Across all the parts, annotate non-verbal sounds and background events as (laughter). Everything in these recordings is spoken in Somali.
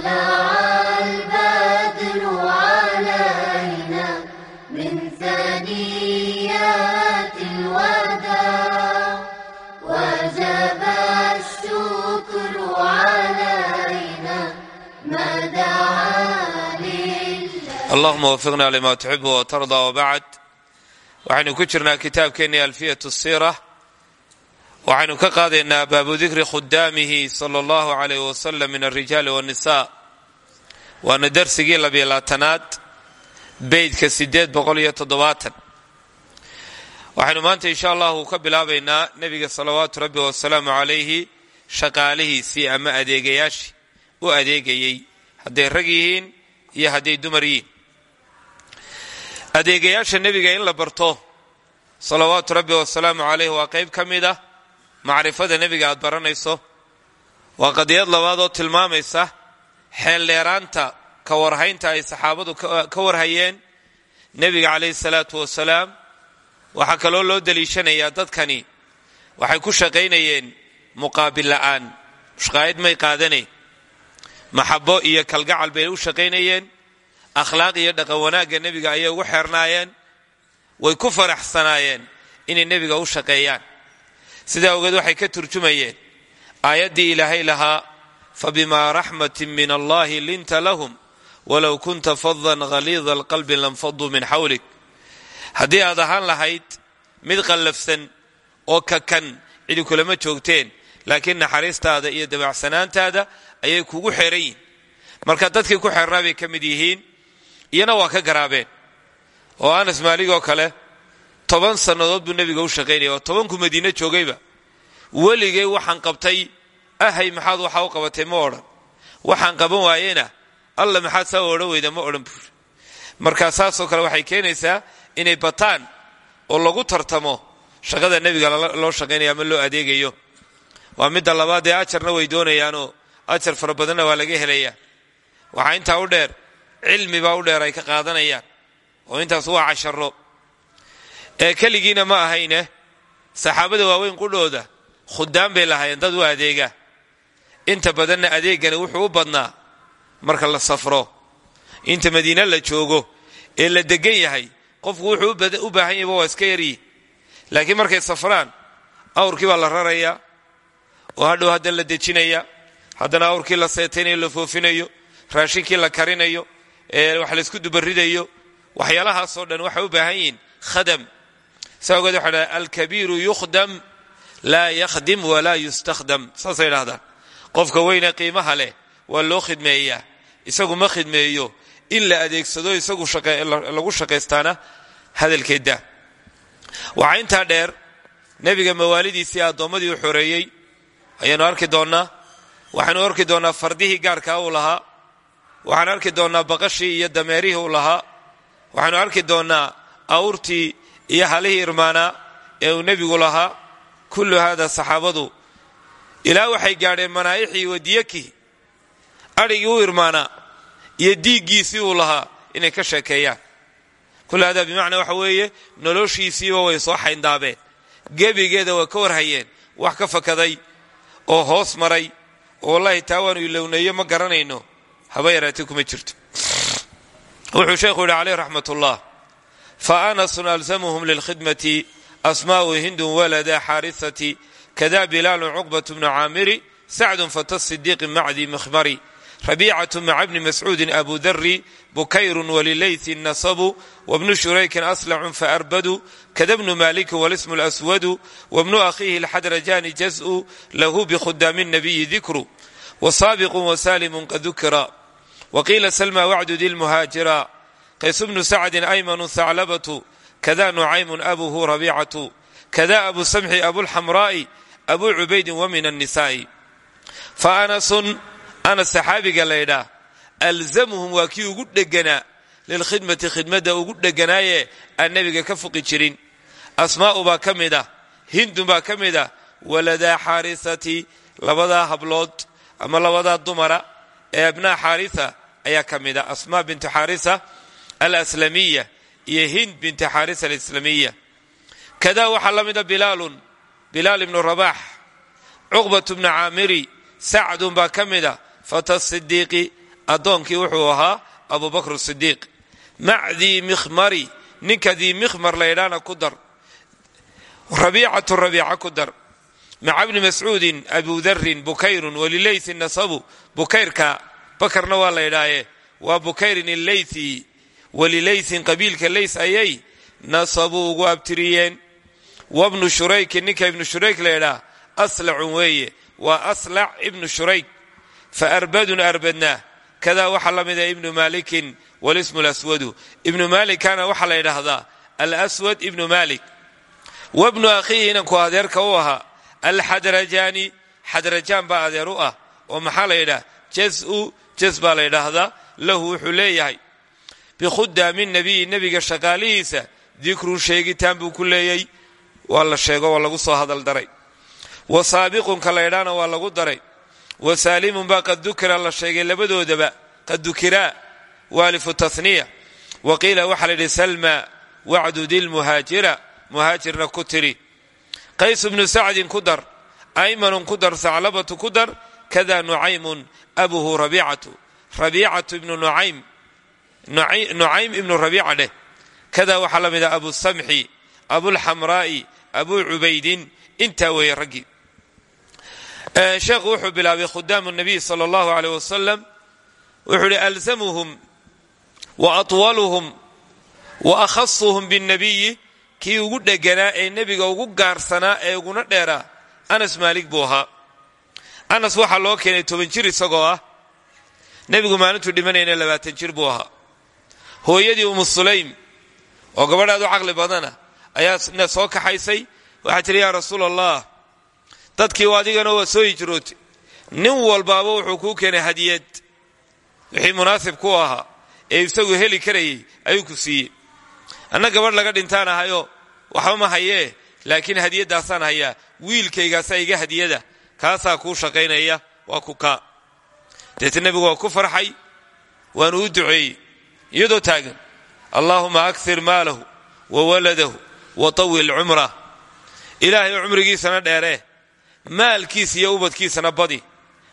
طلع البدر علينا من ثنيات الوداع وجب الشكر علينا ما دعا لله اللهم وفقنا لما تحب وترضى وبعد waxaynu ku jirnaa kitaabkeennii alfiyat الsiirة waxaynu ka qaadaynaa baabu dikri khudaamihi sala allahu alayh wasalam min alrijaali wannisa waana darsigii labiyo labaatanaad beydka sideed boqol iyo toddobaatan. Waxaynu maanta insha allahu ka bilaabaynaa nebiga salawaatu rabbi wasalaamu calayhi shaqaalihiisii ama adeegayaashii u adeegayey hadday rag yihiin iyo hadday dumar yihiin. Adeegayaasha nebiga in la barto salawaatu rabbi wasalaamu calayh waa macrifada nebiga aad baranayso waa qadiyad labaad oo tilmaamaysa xeeldheeraanta ka warhaynta ay saxaabadu ka warhayeen nebiga calayhi salaatu wasalaam. Waxaa kaloo loo deliishanayaa dadkani waxay ku shaqaynayeen muqaabil la'aan mushqaayad may qaadanayn maxabo iyo kalgacal bay u shaqaynayeen akhlaaq iyo dhaqan wanaagga nebiga ayay ugu xeernaayeen way ku faraxsanaayeen inay nebiga u shaqeeyaan sidaa ogeed waxay ka turjumayeen aayaddii ilaahay lahaa fabimaa raxmatin min allahi linta lahum walow kunta fadan haliida alqalbi lanfaduu min xawlik. Haddii aad ahaan lahayd mid qallafsan oo kakan cidi kulama joogteen laakiin naxariistaada iyo dabacsanaantaada ayay kugu yihiin marka dadkii ku xeernaa bay ka mid yihiin iyana waa ka garaabeen. Oo anas maaligoo kale toban sannadood buu nebiga u shaqaynaya oo tobanku madiine joogayba. Weligay waxaan qabtay ahay maxaad waxaa u qabatay? Ma odhan. Waxaan qaban waayena alla maxaad saa odhan weyda? Ma odhan buuri marka saasoo kale waxay keenaysaa inay bataan oo lagu tartamo shaqada nebiga loo shaqaynaya ama loo adeegayo. Waa midda labaad ee ajarna way doonayaanoo ajar fara badanna waa laga helayaa. Waxaa intaa u dheer cilmi baa u dheer ay ka qaadanayaan oo intaas waa casharo ee ma ahayne. Saxaabada waaweyn qudhooda khudaan bay lahaayeen dad u adeega. Inta badanna adeegani wuxuu badnaa marka la safro. Inta madiine la joogo ee la degan yahay qofku wuxuu u baahan yahba waa iska yaryi. Laakiin markay safraan awrkii baa la rarayaa oo hadhow haddana la dejinaya haddana awrkii la seetaynayo la foofinayo raashinkii la karinayo ee wax laysku dubaridayo waxyaalahaasoo dhan waxay u baahan yihiin khadam saa ogeed waxa dhaha alkabiiru yukhdam laa yakhdim walaa yustakhdam saasay qofka weyne qiimaha leh waa loo khidmeeyaa isagu ma khidmeeyo in la adeegsado isagu lagu shaqaystaana hadalkeeda waxaa intaa dheer nebiga mawaalidiisii addoommadii u xoreeyey ayaanu arki doonnaa waxaynu arki doonnaa fardihii gaarkaa uu lahaa waxaan arki doonnaa baqashii iyo dameerihii uu lahaa waxaanu arki doonnaa awrtii iyo halihii irmaanaa ee uu nebigu lahaa kullu haada saxaabadu ilaa waxay gaadheen manaa'ixii wadiyakii adhigii u irmaanaa iyo diiggiisii uu lahaa inay ka sheekeeyaan. Kullu haada bimacnaa waxa weeye noloshiisiiba way soo xayndaabeen. Gebigeeda waa ka warhayeen wax ka fakaday oo hoos maray oo wallaahi taa waanu ilowneeyo ma garanayno. Haba yaraatee kuma jirto. Wuxuu sheekhu yidhi caleyh raxmat fa anasun alzamuhum lilkhidmati asmaa'u hindun walada xaarisati kada bilaalun cuqbatu bnu caamiri sacdun fata sidiiqi macdi mikhmari rabiicatu maca bni mascuudin abu dari bukayrun walileythi nasabu wabnu shuraykin aslacun faarbadu kada bnu malikin walismu laswadu wabnu akhiihi alxadrajani jaz'u lahu bikhudaami nabiyi dikru wasaabiqun wasalimun qad dukira waqiila salma wacdudi lmuhaajira qays bnu sacdin aymanu thaclabatu kada nucaymun abuhu rabiicatu kada abu samxi abulxamraa'i abu cubaydin wa min annisaa'i fa anasun anas saxaabiga laydhaa alzamuhum waa kii ugu dheganaa lilkhidmati khidmadda ugu dheganaaye aan nebiga ka fuqi jirin asmaa'u baa ka mid ah hindun baa ka mid ah waladaa xaarisati labadaa hablood ama labadaa dumara ee abnaa xaarisa ayaa ka mid ah asmaa bintu xaarisa alaslamiya iyo hind bintu xaarisa alislamiya kadaa waxaa la mida bilaalun bilaal ibnu rabax cuqbatu bnu caamiri sacdun baa ka mida fata sidiiqi addoonkii wuxuu ahaa abubakr sidiiq mac dii mikhmari ninka mikhmar laydhaana ku dar rabiicatu rabiica ku dar. Maca bni mascuudin abudarin bukayrun walileysi nasabu bukayrka bakarna waa laydhaaye waa bukayrin illeythi walileysin qabiilka leys ayay nasabuu ugu abtiriyeen wabnu shuraykin ninka ibnu shurayk laydhaa aslacun weeye waa aslac ibnu shurayk fa arbadun arbadna kadaa waxaa la mida ibnu maalikin walismu laswadu ibnu maalikana waxaa la ydhaahdaa alswad ibnu maalik wabnu akhiihi inanku adeerka u ahaa alxadrajaani xadrajaan baa adeer u ah oo maxaa la yidhaha jasu jas baa la ydhaahdaa lahu wuxuu leeyahay bikhudaami nabiyi nebiga shaqaalihiisa dikrun sheegitaan buu ku leeyay waa la sheego waa lagu soo hadal daray wa saabiqunka laydhaana waa lagu daray wa saalimun baa qad la sheegay labadoodaba qad dukiraa waalifu taniya wa qiila waxaa la salma wacdudi lmuhaajira muhaajirna ku tiri qays bnu sacdin ku dar aymanun ku dar saclabatu kada nucaymun abuhu rabiicatu rabiicatu ibnu nucaym nucaym ibnu rabiica dheh kada waxaa la mida abu samxi abulxamraa'i abu cubaydin intaa weeye raggii sheekhu wuxuu bilaabay khudaamu nabiy sala allahu aleyh wasalam wuxuu ihi alzamuhum wa atwaluhum wa akhasuhum binnabiyi kii ugu dheganaa ee nebiga ugu gaarsanaa ee uguna dheeraa anas maalik buu ahaa. Anas waxaa loo keenay toban jir isagoo ah. Nebigu maalintuu dhimanayna labaatan jir buu ahaa hooyadii umu sulaym oo gabadhaad u caqli badana ayaa soo kaxaysay. Waxaa tiri yaa rasuul allah dadkii adigana waa soo hijrootay nin walbaaba wuxuu kuu keenay hadiyad wixii munaasib ku ahaa ee isagu heli karayay ayuu ku siiyey. Anna gabadh laga dhintaan ahayo waxba ma hayee laakiin hadiyaddaasaan hayaa. Wiilkaygaasaa iga hadiyada kaasaa kuu shaqaynaya waa ku kaa. Deeta nebigu waa ku farxay waanu u duceeyey iyadoo taagan allaahuma akir maalahu wa waladahu wa tawil cumrah ilaahay cumrigiisana dheeree maalkiisa iyo ubadkiisana badi.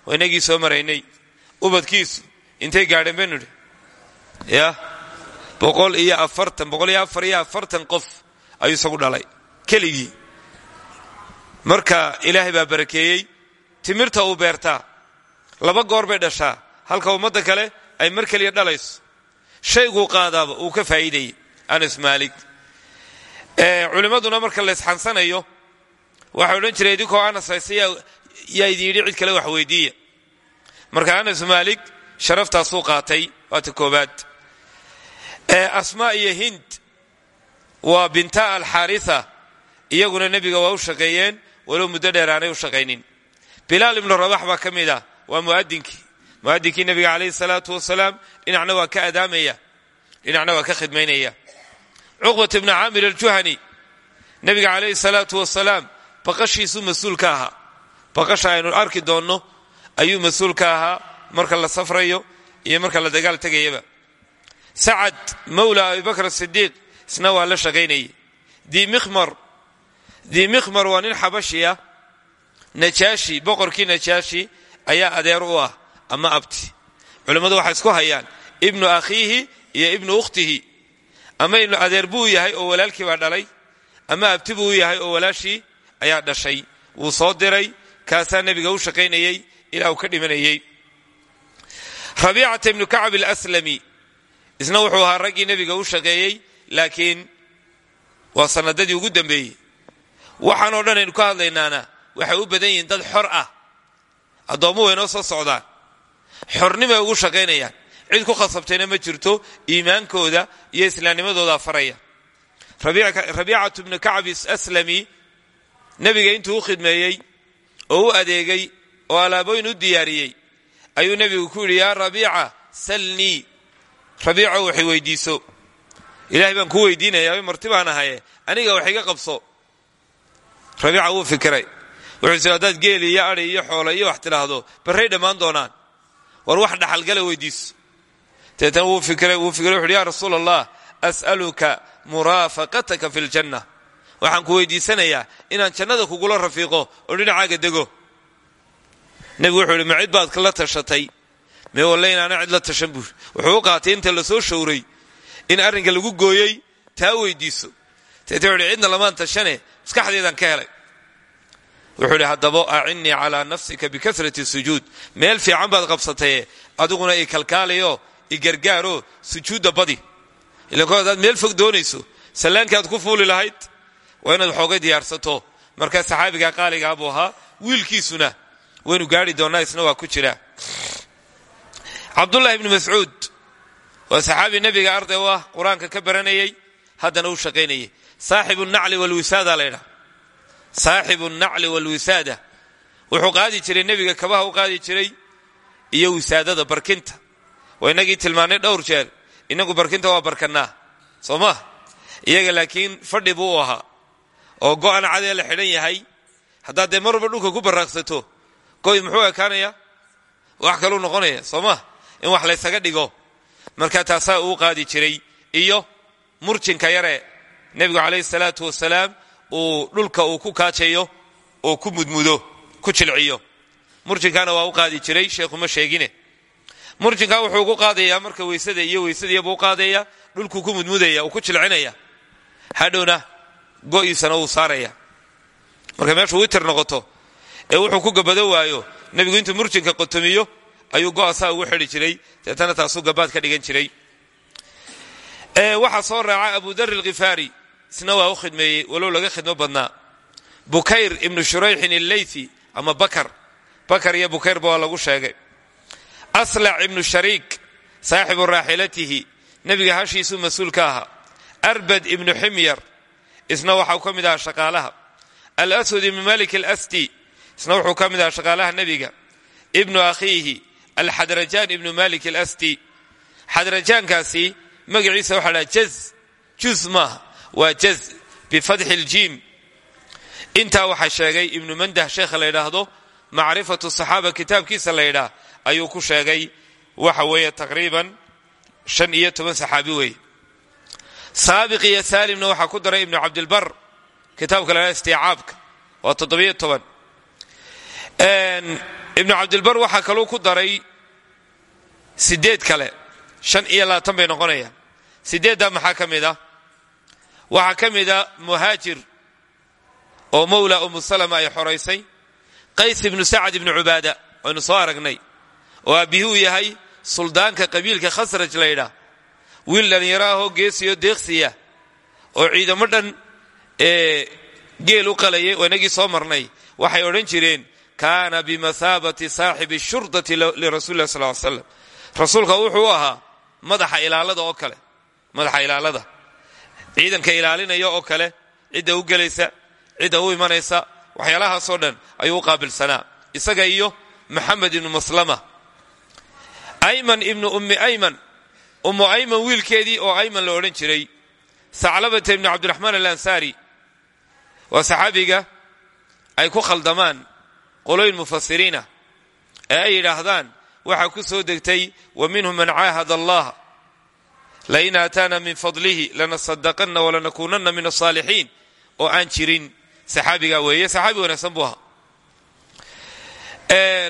Waa inagii soo maraynay. Ubadkiisu intay gaadheen baynu idhi ya boqol iyo afartan boqol iyo afar iyo afartan qof ayuu isagu dhalay keligii. Marka ilaahay baa barakeeyey timirta uu beertaa laba goor bay dhashaa halka ummadda kale ay mar keliya dhalayso shayguu qaadaaba uu ka faa'iidayay anas maalik. Culimmaduna marka laysxansanayo waxay odhan jiray idinkoo anas hayse yaa idin cid kale wax weydiiya. Marka anas maalik sharaftaasuu qaatay waata koobaad asmaa iyo hind waa binta alxaaritha iyaguna nebiga waa u shaqeeyeen walow muddo dheer aanay u shaqaynin. Bilaal ibnu rabax baa ka mid ah muadinkii nebiga calayhi salaatu wasalaam dhinacna waa ka adaamaya dhinacna waa ka khidmaynaya. Cuqbat ibnu caamir aljuhani nebiga calayhi salaatu wasalaam baqashiisuu mas'uul ka ahaa. Arki doonno ayuu mas'uul marka la safrayo iyo marka la dagaal tegayaba. Sacad mawla abibakr asidiiq isna waa la shaqaynayay. Dimimar dimikmar waa nin xabashi ah najaashi boqorkii najaashi ayaa adeer u ah ama abti. Culimmadu waxay isku hayaan ibnu akhiihi iyo ibnu ukhtihi. Ama ibnu adeer yahay oo walaalkii baa dhalay ama abti buu yahay oo walaashii ayaa dhashay. Wuu soo diray kaasaa nebiga u shaqaynayey ilaa uu ka dhimanayey rabiicata ibnu kacab alaslami isna wuxuu ahaa raggii nebiga u shaqeeyey laakiin waa sanadadii ugu dambeeyey. Waxaanoo dhan aynu ka hadlaynaana waxay u badan yihiin dad xor ah. Addoommu way noo soo socdaan xornimay ugu shaqaynayaan cid ku khasabtayna ma jirto iimaankooda iyo islaamnimadoodaa faraya. Rabiicatu ibnu kacab aslami nebiga intuu u oo u adeegay oo alaabooyin u diyaariyey ayuu nebigu ku yidhi yaa rabiica salnii. Rabiico waxay weydiiso ilahay baan kuu weydiinayaa marti baan aniga wax iga qabso. Rabiica wuu fikiray. Wuxuu isi haddaad geeli iyo adi iyo xoola iyo wax tidhaahdo barray dhammaan doonaan war wax dhaxalgala weydiiso deetana wuu fikiray wuu fikiray wuxuuhi ya rasuul allah as'aluka muraafaqataka fi ljanna waxaan ku weydiisanayaa inaan jannada kugula rafiiqo oo dhinacaaga dego. Nebigu wuxuu ihi ma cid baad la tashatay. Mee walle inaana cid la tashan buu wuxuu qaatay inta la soo showray in arrinka lagu gooyey taa weydiiso. Teete wuxu cidna lamaan tashane maskaxdeedan ka helay wuxuu idhi haddaba acinnii calaa nafsika bikasrati sujuud. Meel fiican baad qabsataye adiguna i kalkaalayo i gargaaro sujuudda badi. Ilan hadaad meel fog doonayso sallaankaad ku fuuli lahayd waa inaad waxoogay diyaarsato. Markaa saxaabiga qaaligaa buu ahaa wiilkiisuna waynu gaari doonnaa isna waa ku jira. Cabdullahi ibni mascuud waa saxaabi nebiga arday u ah qur'aanka ka baranayay haddana u shaqaynayay. Saaxibu nacli walwisaada laydhaa saaxibu nacli walwisaada. Wuxuu qaadi jiray nebiga kabaha u qaadi jiray iyo wisaadada barkinta. Waa inagii tilmaannay dhowr jeer inagu barkinta waa barkannaa. Soo ma iyaga laakiin fadhi buu u ahaa oo go'an cadee la xidhan yahay. Haddaad dee marwalba dhulka ku baraaqsato goy muxuu ekaanaya wax kaluu noqonaya soo ma in wax laysaga dhigo. Marka taasaa uu qaadi jiray iyo murjinka yare nebigu calayhi salaatu wasalaam uu dhulka uu ku kaajayo oo ku mudmudo ku jilciyo. Murjinkaana waa u qaadi jiray sheekhuma sheegine. Murjinkaa wuxuu ugu qaadayaa marka weysada iyo weysadiibuu u qaadaya dhulkuu ku mudmudaya uu ku jilcinaya hadhowna go'iisana wuu saaraya marka meeshuu witir noqoto ee wuxuu ku gabado waayo nebigu intuu murjinka qotomiyo ayuu go'asaa ugu xidhi jiray deetana taasuu gabaad ka dhigan jiray. Waxaa soo raaca abu dar alkhifaari isna waa u khidmeeyey walow laga khidmo badnaa. Bukayr ibnu shurayxin illeythi ama bakar. Bakar iyo bukayrba waa lagu sheegay. Aslac ibnu shariik saaxibu raaxilatihi nebiga hashiisuu mas'uul arbad ibnu ximyar isna waxau ka mid ahaa shaqaalaha. Alaswad ibnu malik alasti isna wuxuu ka mid ahaa shaqaalaha nebiga. Ibnu akhiihi alxadrajaan ibnu malik alasti xadrajaankaasi magaciisa waxa dhaha jaz juz waa jaz bifatxi ljiim intaa waxaa sheegay ibnu mandah sheekha la yidhaahdo macrifatu saxaaba kitaabkiisa la yidhaah ayuu ku sheegay waxa weeye taqriiban shan iyo toban saxaabi weeye saabiq iyo saalimna waxaa ku daray ibnu cabdilbar kitaabka la ydhaha istiicaabka waa toddobiyo toban. Ibnu cabdilbar waxaa kaluu ku daray sideed kale shan iyo labaatan bay noqonayaan. Sideeddaa maxaa ka mid ah waxaa ka mid a muhaajir oo mawla umu salama ay xoraysay qays ibnu sacad ibnu cubaada aynu soo aragnay oo aabbihuu yahay suldaanka qabiilka khasraj laydhaa wiil dhallinyaro ahoo geesiyo deeqsiya oo ciidamo dhan ee geel u qalayay oo inagii soo marnay waxay odhan jireen kaana bimathaabati saaxibi shurdati lirasuli lah sal l slam rasuulka wuxuu ahaa madaxa ilaalada oo kale madaxa ilaalada ciidanka ilaalinaya oo kale cidda u gelaysa cidda u imanaysa waxyaalahaasoo dhan ayuu u qaabilsanaa. Isaga iyo maxamed ibnu maslama. Ayman ibnu ummi ayman ummu ayman wiilkeedii oo ayman la odhan jiray saclabata ibnu cabdiraxmaan alansaari. Waa saxaabiga ay ku khaldamaan qoloyn mufasiriinah ee ay yidhaahdaan waxaa ku soo degtay wa minhum man caahad allah lain aataana min fadlihi lanasadaqanna walanakuunanna min asaalixiin oo aan jirin saxaabigaa weeye saxaabi wanaagsan buu ahaa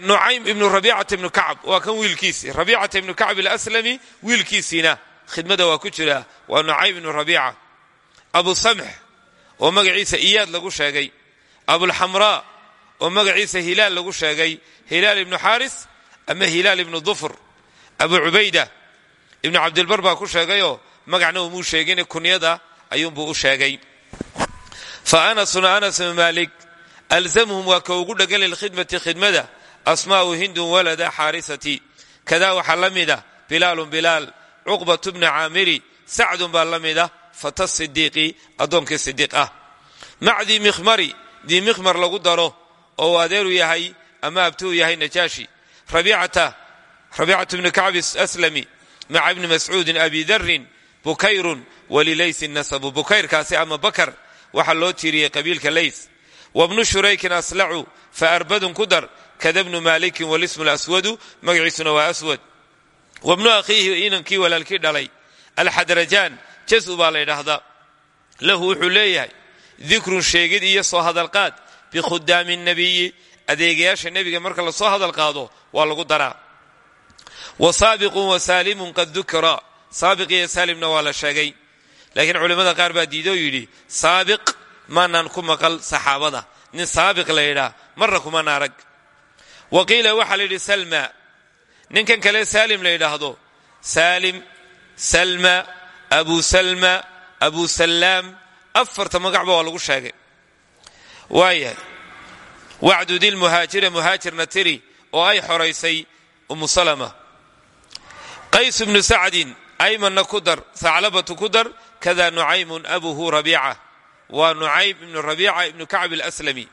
nucaym ibnu rabiicata ibnu kacab waa kan wiilkiisi rabiicata ibnu kacab alaslami wiilkiisiina khidmada waa ku jira waa nucaym ibnu rabiica abu samx oo magaciisa iyaad lagu sheegay abulxamraa oo magaciisa hilaal lagu sheegay hilaal ibnu xaaris ama hilaal ibnu dufr abu cubayda ibnu cabdilbar baa ku sheegayoo magacna umuu sheegin kunyada ayuunbuu u sheegay. Fa anasuna anas maalik alzamhum waa ka ugu dhegan lilkhidmati khidmada asmaa'u hindun walada xaarisati. Kadaa waxaa la mida bilaalun bilaal cuqbatu bna caamiri sacdun baa la mida fata sidiiqi addoonkii sidiiq ah. Mac dii mikhmari dii mikhmar lagu daro oo adeeru yahay ama abtuu yahay najaashi. Rabiicatu bni kacbi aslami maca ibni mascuudin abi darin bukayrun walilaysin nasabu bukayrkaasi ama bakar waxaa loo tiiriyey qabiilka lays wabnu shuraykin aslacu fa arbadun ku dar kada bnu maalikin walismu laswadu magaciisuna waa aswad wabnu akhiihi inankii walaalkii dhalay alxadrajaan jasu baa la ydhaahdaa lahu wuxuu leeyahay dikrun sheegid iyo soo hadalqaad bikhudaami nabiyi adeegayaasha nebiga marka la soo hadal qaado waa lagu daraa wa saabiqun wa saalimun qad dukira. Saabiq iyo saalimna waa la sheegay. Laakiin culimmada qaar baa diido oo yidhi saabiq maanaan ku maqal saxaabada. Nin saabiq la yidhaa marna kumana arag wa qiila waxaa la yidhi salma. Ninkan kale saalim la yidhaahdo saalim salma abu salma abu sallaam afarta magacba waa lagu sheegay. Waayahay wacdudi lmuhaajira muhaajirna tiri oo ay xoraysay umu qays bnu sacdin aymanna ku dar saclabatu ku dar kada nucaymun abuhu rabiica. Waa nucaym ibnu rabiica ibnu kacb alaslami.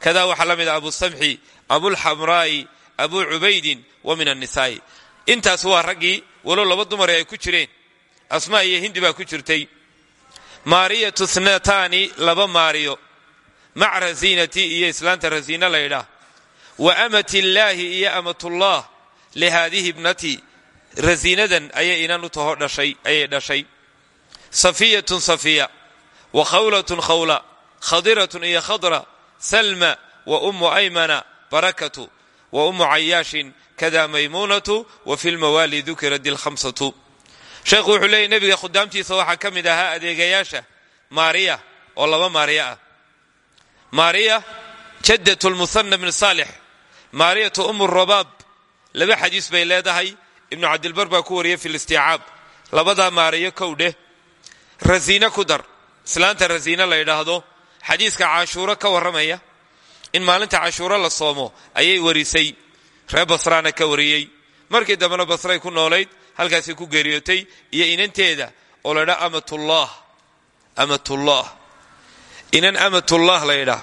Kada waxaa la mida abu samxi abulxamraa'i abu cubaydin wa min annisaa'i. Intaas waa raggii walow laba dumare ay ku jireen. Asmaa iyo hindi baa ku jirtay. Maariyatu thnataani laba maariyo. Mac rasiinati iyo islaanta rasiina laydhaah wa amati illaahi iyo amatullah lihaadihi ibnati rasiinadan ayay inan u taho dhashay ayay dhashay safiyatun safiya wa khawlatun khawla khadiratun iyo khadra salma wa ummu aymana barakatu. Wa ummu cayaashin kada maymuunatu wa fi lmawaali dukira dilkhamsatu sheekhu wuxuu leeyay nebiga khudaamtiisa waxaa ka mid ahaa adeegayaasha maariya oo laba maariya ah. Maariya jaddat lmusanna bn saalix maariyatu umu rabaab. Laba xadiis bay leedahay ibnu cabdilbar baa ku wariyay fi listiicaab labadaa maariyo kow dheh. Rasiine ku dar. Islaanta rasiine la yidhaahdo. Xadiiska cashuuro ka warramaya in maalinta cashuuro la soomo ayay warisay. Reer basraana ka wariyey. Markii dambena basray ku noolayd halkaasay ku geeriyootay iyo inanteeda oo la ydhaa amatullah. Amatullah. Inan amatullah la ydhaa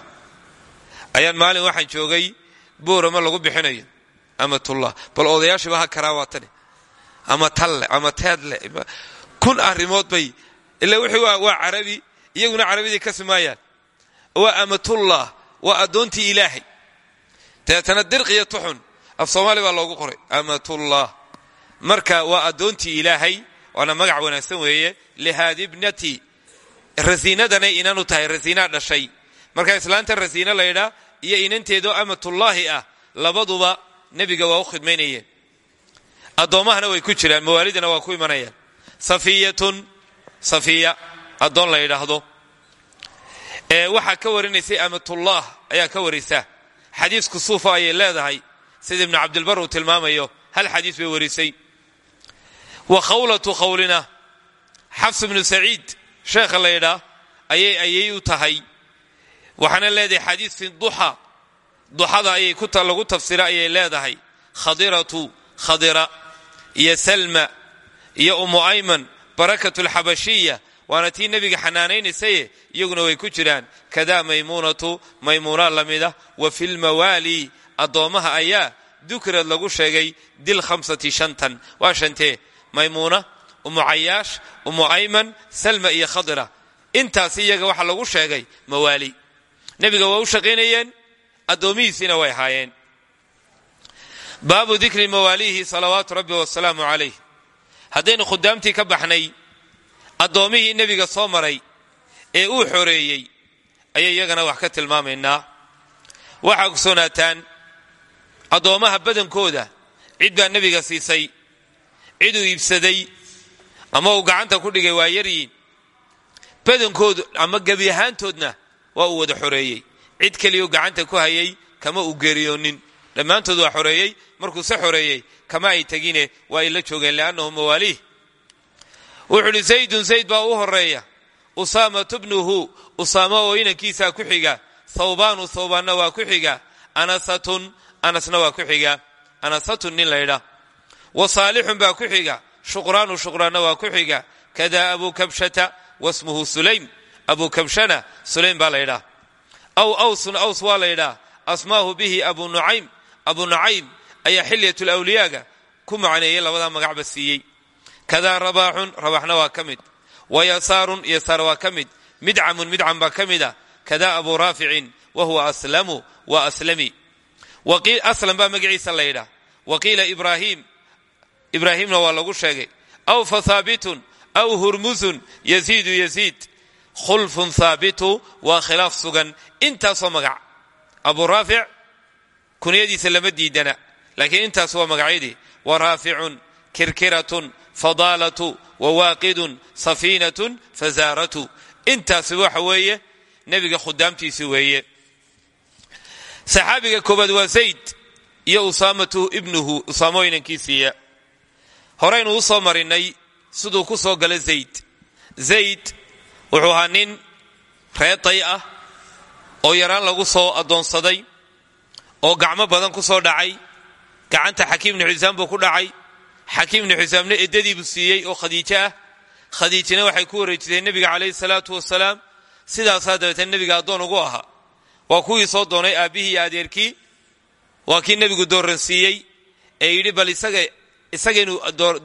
ayaan maalin waxaan joogay boorama lagu bixinayo. Amatullah. Bal odayaashiba ha karaawaatane ama talle ama teedle kun arrimood bay ila wixii waa carabi iyaguna carabidii kasi maayaan waa amatullah waa addoontii ilaahay. Dabeetana dirqiyo tuxun af soomaali baa loogu qoray. Amatullah. Marka waa addoontii ilaahay waana magac wanaagsan weeye lihaadibnati rasiinadanay inanu tahay rasiinaa dhashay. Marka islaanta rasiina laydhaa iyo inanteedoo amatullaahi ah labaduba nebiga waa u khidmaynayeen addoommahana way ku jiraan mawaalidana waa ku imanayaan. Safiyatun safiya addoon la yidhaahdo. Waxaa ka warinaysay amatullah ayaa ka warisa. Xadiisku suufa ayay leedahay. Sida ibnu cabdilbar uu tilmaamayo hal xadiis bay warisay. Wa khawlatu khawlina. Xafs bnu saciid sheekha la ydhaa ayay u tahay. Waxaana leedahay xadiiskii duxa. Duxada ayay lagu tafsira ayay leedahay. Khadiratu khadira iyo salma iyo umu ayman barakatu alxabashiya waana tii nebiga xanaanaynaysaye iyaguna way ku jiraan. Kadaa maymuunatu maymuuna lamida wa fi lmawaali addoommaha ayaa dukrad lagu sheegay dil khamsati shantan. Waa shantee maymuuna umu cayaash umu ayman salma iyo khadira. Intaas iyaga waxaa lagu sheegay mawaali. Nebiga waa u shaqaynayeen addoomihiisiina way ahaayeen baabu dikri mawaalihi salawaatu rabbi wasalaamu calayh. Haddaynu khudaamtii ka baxnay addoommihii nebiga soo maray ee uu xoreeyey ayay iyagana wax ka tilmaamaynaa. Waxaa ogsoonaataan addoommaha badankooda cid baa nebiga siisay cid uu iibsaday ama uu gacanta ku dhigay waa yaryiin badankoodu ama gebi ahaantoodna waa uu wada xoreeyey. Cid keliyuu gacanta ku hayay kama uu geeriyoonin dhammaantood waa xoreeyey markuu se xoreeyey kama ay tegine waa ay la joogeen liannahu mawaaliih wuxuu uhi zaydun zayd baa u horreeya usaamatu bnuhu usaama oo inankiisaa ku xiga thawbaanu thawbaanna waa ku xiga anasatun anasna waa ku xiga anasatun nin laydha wa saalixun baa ku xiga shuqraanu shuqraanna waa ku xiga kada abu kabshata wasmuhu sulaym. Abu kabshana sulaym baa laydhaa aw awsun aws waa laydhaa asmaahu bihi abu nucaym abu nucaym ayaa xilyat lwliyaaga ku macneeyey labadaa magacba siiyey. Kadaa rabaaxun rabaxna waa ka mid. Wa yasaarun yasaar waa ka mid. Midcamun midcam baa ka mida. Kadaa abu raaficin wa huwa aslamu wa aslami. Aslam baa magaciisa laydhaa wa qiila ibrahim ibraahimna waa lagu sheegay. Aw fa haabitun aw hurmusun yaziidu yaziid. Khulfun haabitu waa khilaaf sugan. Intaasoo magac. Abu raafic kunyadiisa lama diidana. Laakiin intaas waa magacyadii. Waraaficun kirkiratun fadaalatu wawaaqidun safiinatun fazaaratu. Intaasi waxa weeye nebiga khudaamtiisi weeye. Saxaabiga koobaad waa zayd iyo usaamatu ibnuhu usaamooyinankiisiiya horaynu u soo marinay siduu ku soo gala zayd. Zayd wuxuu ahaa nin ah oo yaraan lagu soo addoonsaday oo gacmo badan ku soo dhacay. Gacanta xakiim ibnu xisaam buu ku dhacay. Xakiim ibnu xisaamna eddadiibuu siiyey oo khadiijo ah. Khadiijina waxay ku wareejisay nebiga calayhi salaatu wasalaam sidaasaa dabeetee nebiga addoon ugu ahaa. Waa kuwii soo doonay aabbihii iyo adeerkii waa kii nebigu dooransiiyey ee yidhi bal isagaynu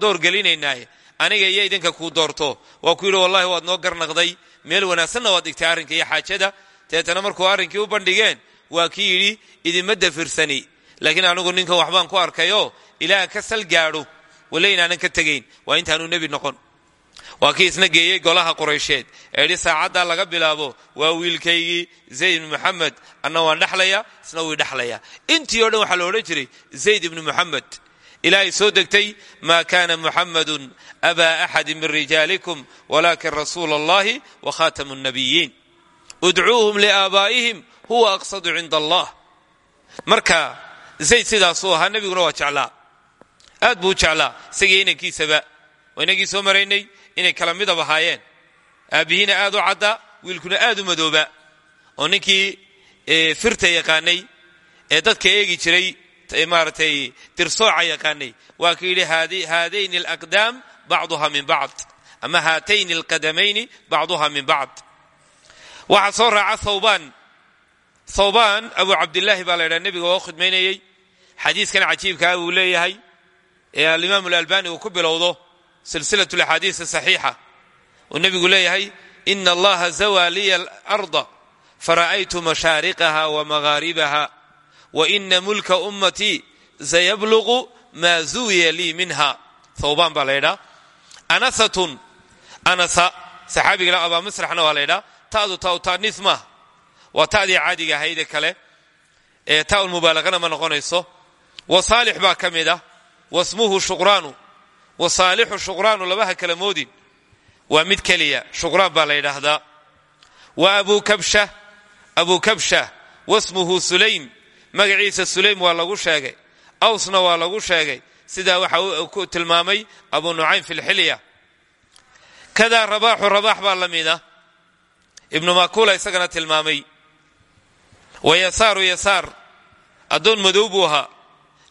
door gelinaynaaye. Aniga iyo idinka kuu doorto. Waa ku yidhi wallahi waad noo garnaqday. Meel wanaagsanna waad dhigtay arrinka iyo xaajada. Deetana markuu arrinkii u bandhigeen waa kii yidhi idinma dafirsani. Laakiin anigu ninkan waxbaan ku arkayoo ilaahan ka sal gaadho inaanan ka tegayn waa intaanu nebi noqon. Waa kii golaha quraysheed ee yidhi saacaddaa laga bilaabo waa wiilkaygii zayd ibnu muxamed anna waan dhexlaya isna wii dhexlaya intii o dhan waxaa la jiray zayd ibnu muxamed ilaahay soo degtay maa kana muxamadun abaa axadi min rijaalikum walakin rasuula allahi wa khatamu nabiyiin. Udcuuhum liaabaa'ihim huwa aqsadu cinda allah. Marka zayd sidaasuu ahaa nebiguna waa jeclaa. Aad buu u jeclaa isagii inankiisaba. Soo maraynay inay kala midab ahaayeen. Aad u caddaa wiilkuna aad u madooba. Oo ninkii firta yaqaanay ee dadka eegi jiray maaratay dirsooca yaqaanay. Waa ka yidhi haadayni alaqdaam bacduha min bacd. Ama haatayni alqadamayni bacduha min bacd. Waxaa soo raaca thawbaan abu cabdilaahi baa la ydhaha nebiga u khidmaynayey xadiiskan cajiibkaa buu leeyahay. Ee alimaam alalbani uu ku bilowdo silsilat alaxaadiis saxiixa uu leeyahay ina allaha zawaa liya alarda fara'aytu mashaariqaha wa maghaaribaha wa ina mulka ummatii sayabluqu maa zuwiya lii minha. Thawbaan baa la ydhaa anasatun anasa. Saxaabigala abaa masraxna waa la ydhaa ta'du ta taaniis maaha waa ta'dii caadiga ahayde kale ee ta'ul mubaalaqana ma noqonayso wa saalix baa ka mid ah wasmuhu shuqraanu wa saalixu shuqraanu labaha kala moodin waa mid keliya shuqraan baa la yidhaahdaa. Wa abu kabsha abu kabsha wasmuhu sulaym magaciisa sulaym waa lagu sheegay awsna waa lagu sheegay sidaa waxa ku tilmaamay abu nucaym fi lxilya kadaa rabaaxu rabaax baa la mid ah isagana tilmaamay wa yasaaru yasaar addoon madow buu ahaa.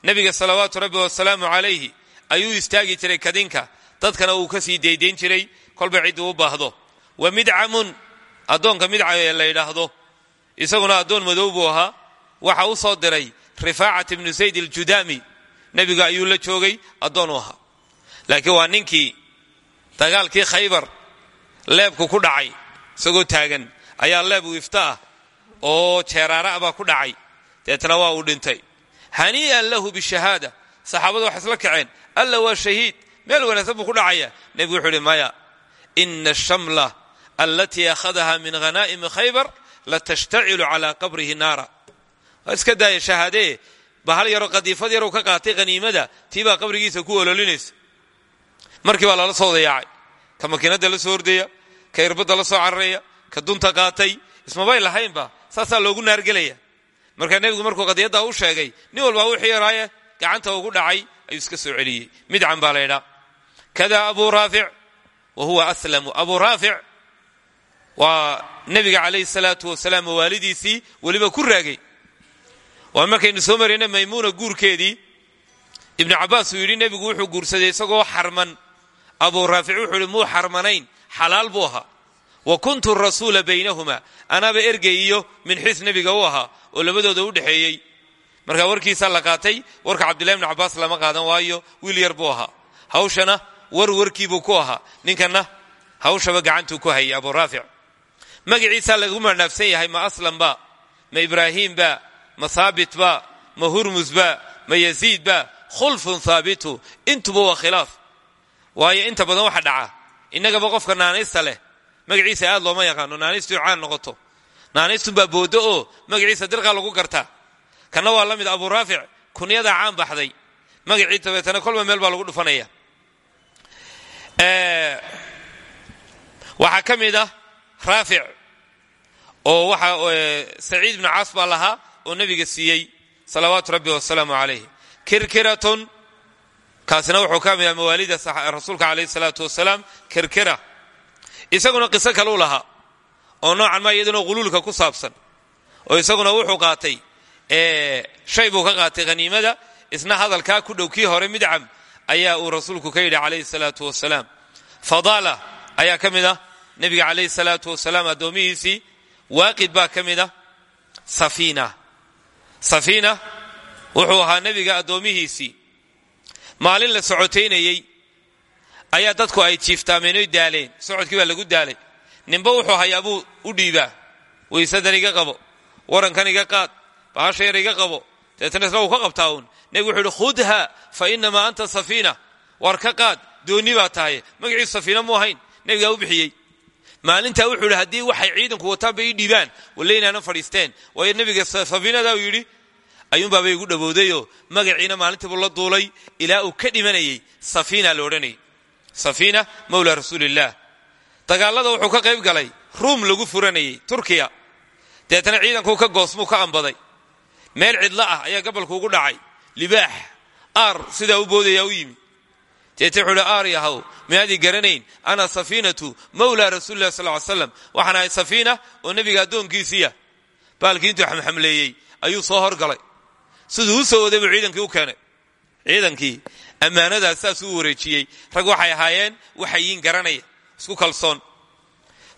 Nebiga salawaatu rabbi wasalaamu calayhi ayuu istaagi jiray kadinka. Dadkana uu ka sii daydayn jiray kolba cidduu u baahdo. Wa midcamun. Addoonka midcam ee la yidhaahdo. Isaguna addoon madow buu ahaa. Waxa u soo diray rifaacat ibnu zayd aljudaami. Nebiga ayuu la joogay addoon u laakiin waa ninkii dagaalkii khaybar leebku ku dhacay isagoo taagan. Ayaa leeb wiifta ah oo jeeraara baa ku dhacay. Deetna waa uu dhintay. Hanii'an lahu bishahaada saxaabadu waxay isla kaceen. Alla waa shahiid. Meel wanaagsan buu ku dhacaya. Nebigu wuxuu uhi maya ina ashamla alatii akhadaha min hanaa'imi khaybar latashtacilu calaa qabrihi naara. Iska daaya shahaadee bahal yaroo qadiifad yaruu ka qaatay haniimada tii qabrigiisa ku ololinaysa. Markii baa lala soo dayaacay. Ka makiinada la soo hordaya ka irbadda la soo cararaya ka dunta qaatay. Ismabay lahaynba saasaa loogu naargelaya. Markaa nebigu markuu qadiyaddaa u sheegay nin walbaa wixii yaraaye gacanta ugu dhacay ayuu iska soo celiyey. Midcan baa laydhaa kada abu raafic wa huwa aslamu. Abu raafic waa nebiga calayhi salaatu wasalaam waalidiisii weliba ku raagay. Waa markaynu soo marayna maymuuna guurkeedii ibnu cabbaas uu yidhi wuxuu guursaday isagoo xarman. Abuu raafic wuxuu yidhi muu xarmanayn xalaal buu ahaa wa kuntu rasuula baynahuma. Anaaba ergey iyo minxiis nebiga u ahaa oo labadooda u dhexeeyey marka warkiisaa la qaatay warka cabdillahi bnu cabbaas lama qaadan waayo wiil yar buu ahaa. Hawshana war warkiibuu ku ahaa. Ninkanna hawshaba gacantuu ku hayay abuu raafic magaciisaa lagu madhaafsan yahay ma aslan ba ma ibraahiim ba ma haabit ba ma hurmus ba ma yaziid ba. Khulfun haabitu intuba waa khilaaf. Waayo inta badan waxa dhaca. Innagaba qofka naanaysta magaciisa aad looma yaqaano naanaystuu caan noqoto. Naanaystunbaa boodo oo magaciisa dirqaa lagu gartaa kanna waa la mid abuu raafic kunyadaa caan baxday. Magacii dabeetana kolba meel baa lagu dhufanaya. Waxaa ka mid ah raafic oo waxa saciid ibnu caas baa lahaa oo nebiga siiyey salawaatu rabbi wasalaamu calayh kirkiratun kaasina wuxuu ka mid ah mawaalida rasuulka calayhi salaatu wasalaam kirkira isaguna qiso kaleu lahaa oo noocan ma iyaduna quluulka ku saabsan oo isaguna wuxuu qaatay shay buu ka qaatay haniimada isna hadalkaa ku dhow kii hore midcam ayaa uu rasuulku ka yidhi calayhi salaatu wasalaam fadaala ayaa ka mid ah nebiga calayhi salaatu wasalaam addoomihiisii waaqid baa ka mid ah safiina wuxuu ahaa nebiga addoomihiisii. Maalin la socotaynayey ayaa dadku ay jiiftaameenooy daaleen. Socodkii baa lagu daalay. Ninba wuxuu hayaa u dhiibaa. Weysadan qabo. Warankan qaad. Bahasha qabo. Deetana isna wuu ka qabtaa wuxuu khudha fa inamaa anta safiina. War qaad. Doonni baa tahay magaciisu safiina mu ahayn. U bixiyey. Maalintaa wuxuu haddii waxay ciidanku wataan bay ii dhiibaan. Walle inaanan fadhiisteen. Waayo nebiga safiinadaa uu yidhi ayuunbaabay igu dhawoodayoo magaciina maalintiibuu la duulay. Ilaa uu ka dhimanayey. Safiina la safiina mawla rasuulillaah dagaallada wuxuu ka qayb galay ruum lagu furanayey turkiya. Deetana ciidankuu ka goosmuu ka ambaday. Meel cidla ah ayaa gabalku ugu dhacay. Libaax aar sidaa u boodaya u yimi. Deete wuxuu hi aar yahow miyaadii garanayn? Ana safiinatu mawla rasuulilah sal ly slam waxaan ahay safiina oo nebiga addoonkiisiiya baalkii intuu xamxamleeyey ayuu soo horgalay. Siduu u soo waday buu ciidankii u keenay. Ciidankii ammaanadaas saasuu u wareejiyey rag waxay ahaayeen waxayiin garanaya isku kalsoon.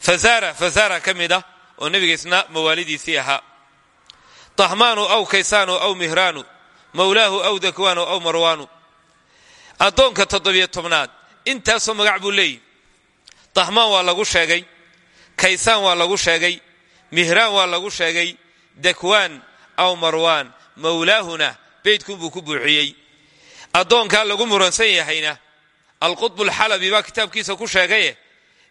Fazaara fazaara ka mid ah oo nebiga isna mawaalidiisii ahaa. Tahmaanu aw kaysaanu aw mihraanu mawlaahu aw dakwaanu aw marwaanu. Addoonka toddobiyo tobnaad intaasoo magac buu leeyihi tahmaan waa lagu sheegay kaysaan waa lagu sheegay mihraan waa lagu sheegay dakwaan aw marwaan mawlaahuna beydkunbuu ku buuxiyey addoonkaa lagu muransan yahayna alqudbulxalabi baa kitaabkiisa ku sheegaye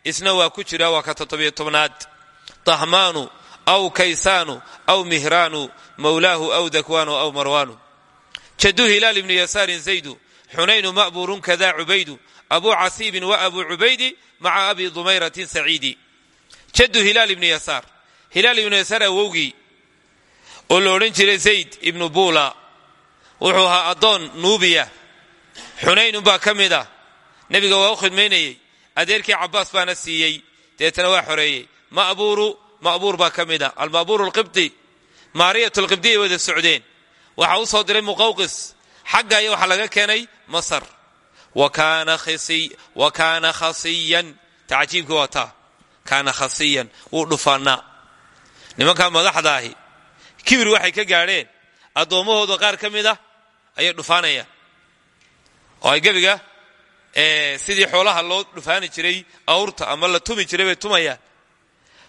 isna waa ku jira waa ka toddobiyo tobnaad. Tahmaanu aw kaysaanu aw mihraanu mawlaahu aw dakwaanu aw marwaanu. Jadu hilaal ibnu yasaarin zaydu xunaynu ma'buurun kada cubaydu abuu casiibin wa abuu cubaydi maca abi dumayratin saciidi. Jadu hilaal ibnu yasaar hilaal ibnu yasaar awowgii oo jiray zayd ibnu buula wuxuu ahaa addoon nuubiya. Xunaynunbaa ka mid ah. Nebiga waa u khidmaynayey. Adeerkii cabbaas baana siiyey. Deetana waa xoreeyey. Ma'buuru ma'buur baa ka mid ah. Alma'buuru alqibdi maariyat alqibdiyay wada socdeen. Waxaa u soo diray muqawqis. Xagga aya waxaa laga keenay masar. Wa kaana khasiyan. Tacjiibkii waa taa. Kaana khasiyan. Wuu dhufaannaa. Nimankaa madaxda ahi kibir waxay ka gaadheen addoommahooda qaar ka mid ah ayay dhufaanayaan oo ay gebiga sidii xoolaha loo dhufaani jiray awrta ama la tumi jiray bay tumayaan.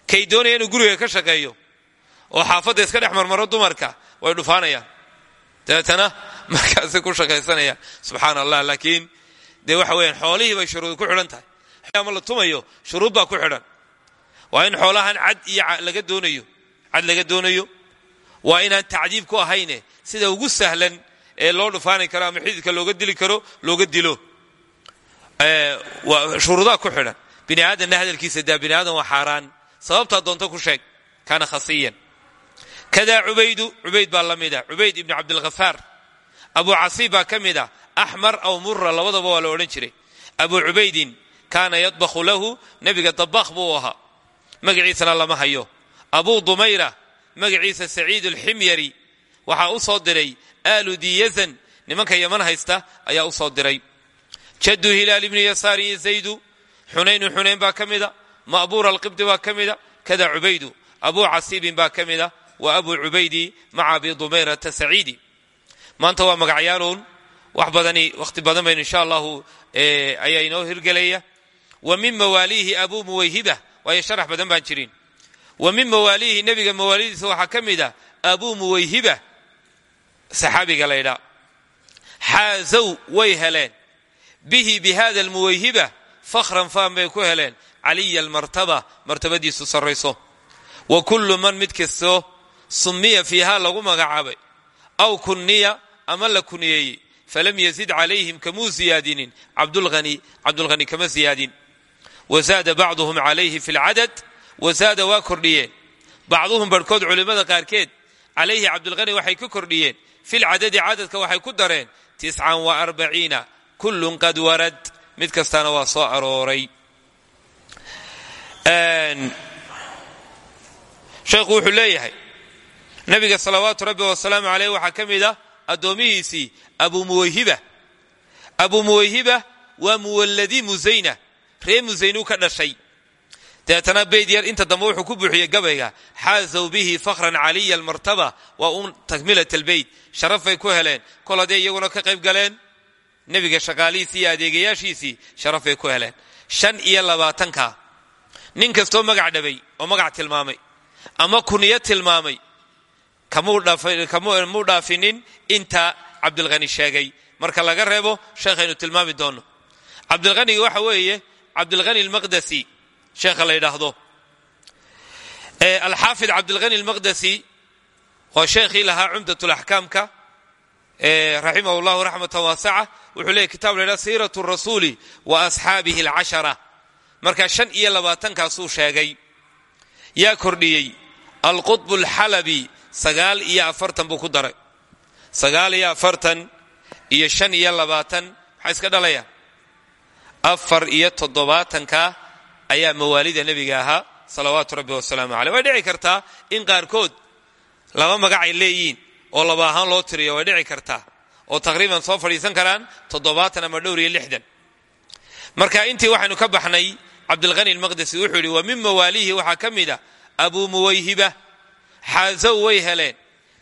Kay doonaya inuu guriga ka shaqeeyo. oo xaafadda iska dhex marmaro dumarka way dhufaanayaan. Dabeetana (laughs) markaasay ku shaqaysanayaan subxaana allah laakiin dee waxa weyaan xoolihii bay shuruud ku xidhan tahay. La tumayo shuruud baa ku xidhan. Waa in xoolahan cad iyo laga doonayo. Cad laga doonayo waa inaan tacdiib ku ahayne sida ugu sahlan ee loo dhufaani karo ama xididka looga dili karo looga dilo. Shuruudaa ku xidhan. Bini aadanna hadalkiisa daa bini aadan waa xaaraan. Sababtaa doonto ku sheeg kaana khasiyan. Kadaa cubaydu cubayd baa la mida cubayd ibnu cabdilghafaar. Abu casiib baa ka mid a axmar aw mura labadaba waa la odhan jiray. Abu cubaydin kaana yadbakhu lahu nebiga dabakh buu ahaa. Magaciisana lama hayo. Abu dumayra magaciisa saciid alximyari waxaa u soo diray aalu diyazan. Nimanka yaman haysta ayaa u soo diray. Jadu hilaal ibnu yasaar iyo zaydu xunaynu xunayn baa ka mida ma'buur alqibdi baa kada cubaydu abuu casiibin baa ka wa abuu cubaydi maca abi dumayrata saciidi. Maanta waa magacyaaluun wax badani wakhti badan baynu insha allahu ayaa inoo hirgelaya. Wa min mawaaliihi abuu muwayhiba waayo sharax badan baan jirin wa min mawaaliihi nebiga mawaalidiisa waxaa ka mid a abuu muwayhiba saxaabiga laydhaa xaazow way heleen. Bihi bi hada almuwayhiba fakhran faan bay ku heleen. Caliya almartaba martabadiisu sarrayso. Wa kullu man mid kastoo summiya fiiha lagu magacaabay. Aw kunniya ama la kuniyeeyey falam yazid calayhim kamuu siyaadinin cabdulhani kama siyaadin wazaada bacduhum calayhi fi lcadad wazaada waa kordhiyeen bacduhum barhkood culimmada qaarkeed calayhi cabdulhani waxay ka kordhiyeen. Filcadadi cadadka waxay ku dareen tiscan wa arbaciina kullun qad warad. Mid kastaana waa soo arooray. Sheekhu wuxuu leeyahay nabiga salawaatu rabbi wasalaamu caleyh waxaa ka mid ah addoomihiisii abu muwayhiba. Abu muwayhiba waa muwalladii musayna ree musaynuu ka dhashay deetana bayd yar inta dambe wuxuu ku buuxiyey gabayga xaasaw bihi fakhran caliya almartaba waa un takmilat albeyt sharafay ku heleen. Kol hadday iyaguna ka qayb galeen? Nebiga shaqaalihiisii iyo adeegayaashiisii sharafay ku heleen. Shan iyo labaatanka. Nin kastoo magac dhabay oo magac tilmaamay ama kuniyo tilmaamay kamuu dhaafinin inta cabdilhani sheegay. Marka laga reebo sheekhaynu tilmaami doono. Cabdilhanigi waxa weeye cabdilhani almaqdasi sheekha la yidhaahdo. Alxaafid cabdilhani almaqdasi waa sheekhii lahaa cumdatulaxkaamka raximah llahu raxmatan waasaca wuxuu leeyay kitab la ydhaha siiratu rasuuli wa asxaabihi alcashara. Markaa shan iyo labaatankaasuu sheegay yaa kordhiyey alqutb alxalabi sagaal iyo afartan buu ku daray. Sagaal iyo afartan iyo shan iyo labaatan maxaa iska dhalaya? Afar iyo toddobaatanka ayaa mawaalida nebiga ahaa salawaatu rabbi wasalaamu caleyh. Way dhici kartaa in qaarkood laba magacay leeyihiin oo laba ahaan loo tiriyo way dhici kartaa oo taqriiban soo fadhiisan karaan toddobaatan ama dhowr iyo lixdan. Marka intii waxaynu ka baxnay cabdilhani almaqdesi wuxuu yidhi wa min mawaalihi waxaa ka mid a abuu muwayhiba xaazow way heleen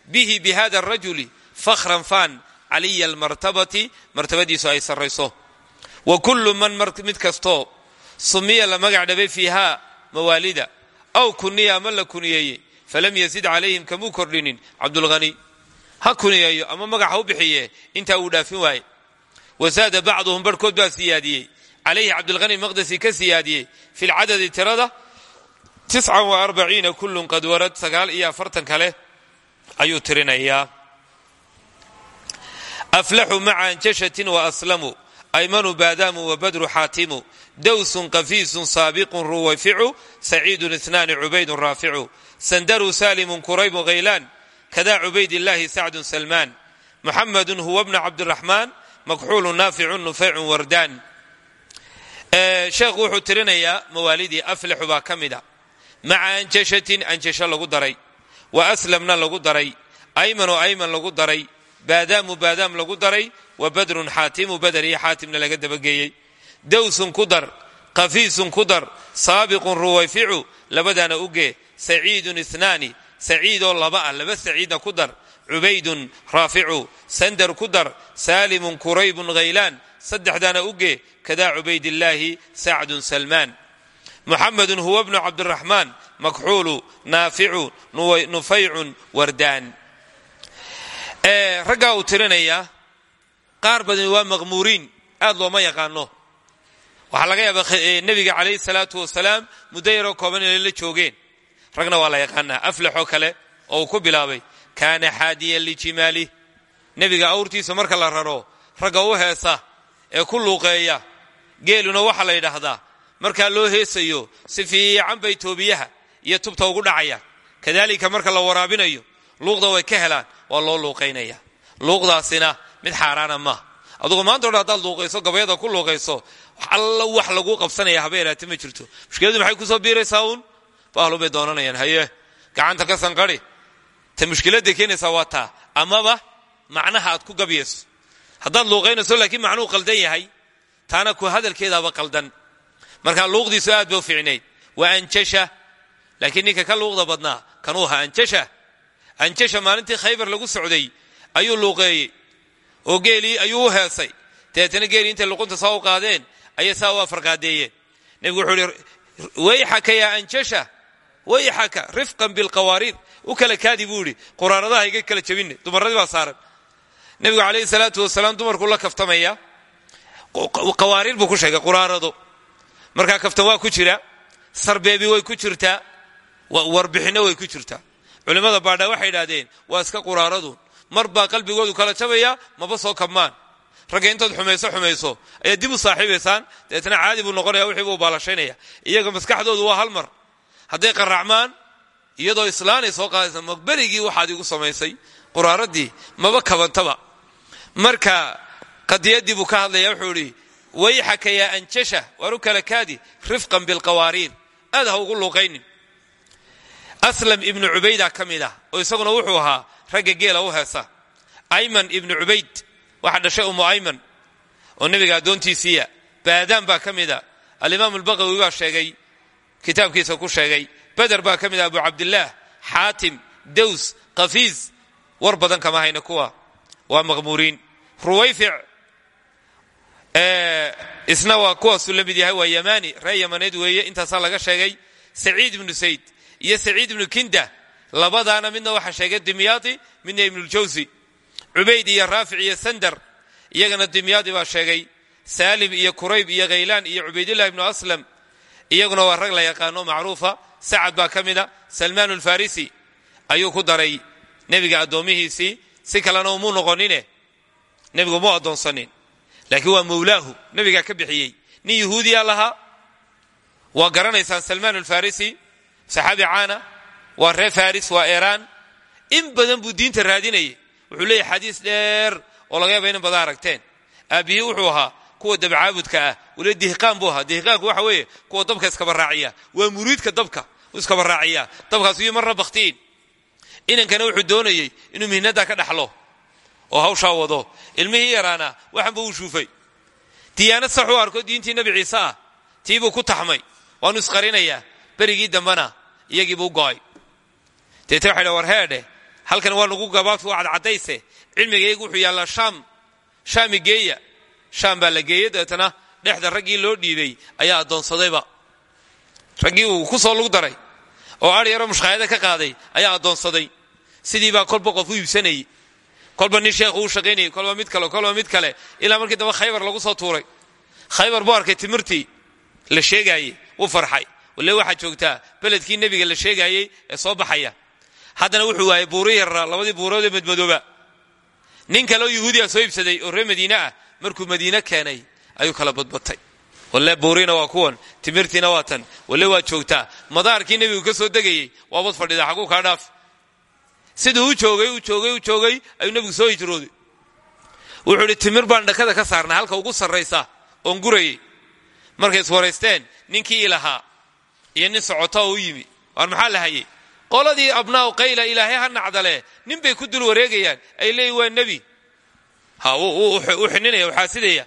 bihi bi hada arajuli fakhran fan caliya almartabati martabadiisu ay sarrayso. Wa kullu man mid kastoo sumiya la magac dhabay fiiha mawaalida. Aw kuniya ama la kuniyeeyey. Falam yazid calayhim kamuu kordhinin. Cabdulhani ha kuniyeeyo ama magac ha u bixiye intaa wuu dhaafin waaye. Wasaada bacduhum barhkood baa siyaadiyey. Calayhi cabdilhani maqdesi ka siyaadiyey. Fi lcadadi tirada kullun qad warad. Sagaal iyo afartan kale ayuu tirinayaa. Aflaxu maca anjashatin wa aslamu aymanu baadamu wa badru xaatimu dawsun qafiisun saabiqun ruwayficu saciidun inaani cubaydun raaficu sandaru salimun kuraybu khaylaan kada cubaydillaahi sacdun salmaan muxamadun huwa bna cabdiraxmaan makxuulun naaficun nufaycun wardaan sheekhu wuxuu tirinayaa mawaalidii aflaxu baa ka mida maca anjashatin anjasho lagu daray wa aslamna lagu daray aymanu ayman lagu daray baadaamu baadaam lagu daray wa badrun xaatimu badar iyo xaatimna laga dabageeyey. Dawsun ku dar qafiisun ku dar saabiqun ruwayficu labadaana ugee saciidun inaani saciidoo laba ah laba saciidna ku dar cubaydun raaficu sandar ku dar saalimun kuraybun khaylaan saddexdaana ugee kadaa cubaydillaahi sacdun salmaan. Muxamedun huwa bnu cabdiraxmaan makxuulu naaficu nufaycun wardaan. Raggaa uu tirinayaa qaar badani waa maqmuuriin. Aad looma yaqaano. Waxaa laga yaabaa nebiga calayhi salaatu wasalaam muddo yaroo kooban inay la joogeen. Ragna waa la yaqaanaa. Aflaxoo kale oo uu ku bilaabay kaana xaadiyan lijimaalih nebiga awrtiisa marka la raro ragga u heesa ee ku luuqeeya geeluna waxaa la yidhaahdaa markaa loo heesayo si fiican bay toobiyaha iyo tubta ugu dhacaya. Kadaalika marka la waraabinayo luuqda way ka helaan waa loo luuqaynaya. Luuqdaasina mid xaaraana maaha adugu maanta odhan haddaad luuqayso gabayada ku luuqayso alla wax laguu qabsanaya haba yaraate ma jirto. Mushkiladu maxay ku soo biiraysaa uun? Bahlun bay doonanayaan haye. Gacanta ka sanqari. Ta mushkiladda keenaysaa waa taa. Amaba macnaha aad ku gabyayso. Haddaad luuqaynayso laakiin macnuhu qaldan yahay taana ku hadalkeedaaba qaldan. Markaa luuqdiisu aad ba u fiicnayd. Waa anjasha. Laakiin ninka ka luuqda badnaa kanuu ahaa anjasha. Anjasha maalintii khaybar lagu socday ayuu luuqeeyey oo geelii ayuu u heesay. Dabeetana geelii intay luqunta saa u qaadeen ayay saa u afarqaadeeyeen nebigu wuxuu ihi wayxaka yaa anjasha wayxaka rifqan bilqawaariir u kala kaadi buu idhi kala jabinne dumarradii baa saaran. Nebigu calayhi salaatu wasalaam dumarkuu la kaftamaya qawaariir buu ku sheegay quraarado markaa kaftan waa ku jira sarbeebi way ku jirtaa warbixinno way ku jirtaa. Culimmada baadhaa waxay idhahdeen waa iska quraaradu mar baa qalbigoodu kala jabaya maba soo kabmaan. Ragga intood xumayso xumayso. Ayaa dib u saaxiibaysaan dabeetna caadi buu noqonaya wixii buu baalashaynaya. Iyaga maskaxdoodu waa hal mar. Hadday qaracmaan iyadoo islaanay soo qaadaysa maqberigii waxaad igu samaysay. Quraaradii maba kabantaba. Marka qadiyadii buu ka hadlaya wuxuu idhi wayxaka yaa anjasha waaru kala kaadi? Rifqan bilqawaariir aad ha ugu luuqaynin. Aslam ibnu cubayda ka mid ah oo isaguna wuxuu ahaa ragga geela u heesa ayman ibnu cubayd waxaa dhashay umu ayman oo nebiga addoontiisiiya. Baadaan baa ka mida alimaam albaqawi baa sheegay kitaabkiisa ku sheegay. Beder baa ka abu cabdillaah xaatim daws qafiis. War kama hayna kuwa. Waa maqmuuriin. Ruwayfic isna waa kuwaasuu la mid yahay waa yamani. Ree yamaneed weeye laga sheegay. Saciid ibnu sayd iyo saciid ibnu kinda labadaana midna waxaa sheegay dimyaadi midna ibnuljawsi cubayd iyo raafic iyo sandar iyagana dimyaadi baa sheegay saalim iyo kurayb iyo khaylaan iyo cubaydillah ibnu aslam iyaguna waa rag la yaqaano macruufa sacad baa ka mida salmaan alfarisi ayuu ku daray nebiga addoomihiisii si kalena umuu noqonine nebigu mu addoonsanin laakiin waa mawlaahu nebigaa ka bixiyey nin yahuudiya lahaa. Waa garanaysaan salmaan alfarisi saxaabi caana waa reer faris waa iiraan in badan buu diinta raadinayay. Wuxuu leeyahy xadiis dheer oo laga yaaba inan badan aragteen. Aabbihii wuxuu ahaa kuwa dabcaabudka ah weli dihqaan buu ahaa. Dihqaanku waxa weeye kuwa dabka iskaba raaciya. Waa muriidka dabka iskaba raaciya. Dabkaas iyo marna bakhtiin inankana wuxuu doonayey inuu mihnada ka dhaxlo oo hawshaa wado. Ilmihii yaraana waxanba uu shuufay. Diyaanad sax arko diintii nebi ciise ah. Tiibuu ku taxmay. Waanu isqarinayaa berigii dambena iyagiibuu go'ay deete waxay dha war heedhe. Halkan waa nagu gabaadku waa cadcadayse cilmigaygu wuxuu yaallaa shaam. Shaami geeya. Shaam baa la geeyey dabeetana dhexda raggii loo dhiibay ayaa addoonsadayba. Raggii uu ku soo lug daray oo ar yaroo ka qaaday ayaa addoonsaday. Sidii baa kolba qof u iibsanayey. Kolba nin sheekhu uu shaqaynayay kolba mid kale kolba mid kale ilaa markii dambe khaybar lagu soo tuuray. Khaybar buu arkay timirtii la sheegaayey wuu farxay. Walle waxaa joogtaa beledkii nebiga la sheegaayey ee soo baxaya haddana wuxuu waayey buuri yarraa labadii buurood ee madmadooba nin kaleoo yuhuudiya soo iibsaday oo reer madiine ah markuu madiine keenay ayuu kala badbatay. Walle buuriina waa kuwan timirtiina waa tan walle waa joogtaa. Madaarkii nebigu ka soo degayey waabad fadhida xaguu kaa dhaaf. Siduu u joogay u joogay u joogay ayuu nebigu soo hijrooday. Wuxuu timir baan dhakada ka saarnay halka ugu sarraysa oon gurayey. Markay iswaraysteen ninkii ilahaa iyo nin socota oo u yimi waar maxaa la hayey qoladii abnaa'u qayla ilaahay ha nacdale nin bay ku dul wareegayaan. Ay leeyihiin waa nebi. U xininaya waxaasidaya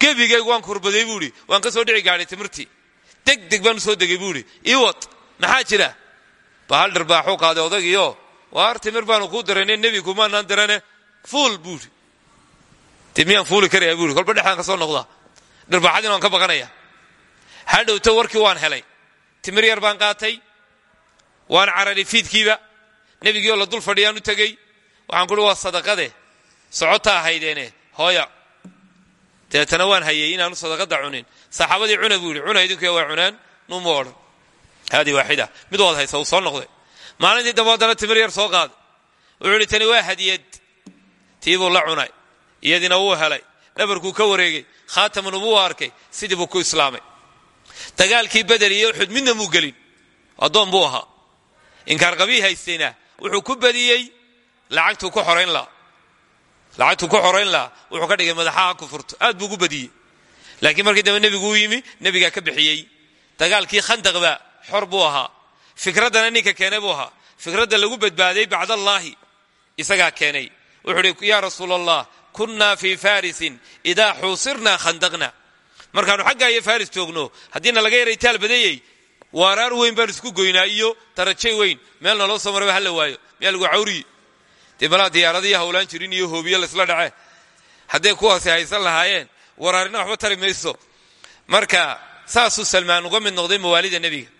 gebigaygu waan kurbaday buu waan ka soo dhici gaadhay timirtii. Deg deg baan soo degay buu iwad maxaa jira? Ba hal dhirbaaxuu qaaday odagiio waar timir baanu kuu dirane nebi kumaanaan dirane fuul buu idhi. Dee miyaan fuuli karaya kolba dhexdaan ka soo noqdaa. Dhirbaaxadiina waan ka baqanaya hadhowto warkii waan helay. Timir yar baan qaatay waan cararay fiidkiiba nebigiioo la dul fadhiyaan u tegey. Waxaan kuuhi waa sadaqade. Socota ahaydeene. Hooya. Dabeetana waan hayay inaanu sadaqada cunin. Saxaabadii cuna buu yidhi waa cunaan? Nuuma odhan haadii mid waad haysa soo noqday. Maalintii dambe timir yar soo qaaday wuxuu tani waa hadiyad. Tiibuu la cunay. Iyadiina wuu helay. Dhabarkuu ka wareegay. Khaataman ubuu arkay. Sidii buu ku islaamay. Dagaalkii beder iyo uxud midna muu gelin. Buu ahaa inkaarqabii haystayna wuxuu ku badiyey lacagtuu ku xorayn ku lahaa. Wuxuu ka dhigay madaxaha ku aad buu ugu badiyey. Laakiin markii dambe nebigu yimi nebigaa ka bixiyey. Dagaalkii khandaqba xor buu ahaa. Fikraddana ninka keenay buu ahaa. Fikradda lagu badbaaday bacdallaahi isagaa keenay. Wuxuu uhi yaa rasuul allah kunnaa fii farisin idaa khandaqna markaannu xaggaa faris joogno haddiina laga yaray taal waaraar weyn baan isku goynaa iyo darajay weyn. Meel naloo soo maraba hala waayo. Miyaa lagu cawriye dee diyaaradii hawlaan jirin iyo hoobiye laysla dhace. Hadday kuwaasi haysan lahaayeen waraarina waxba tari marka saasuu salmaan uga mid noqday mawaalida nebiga.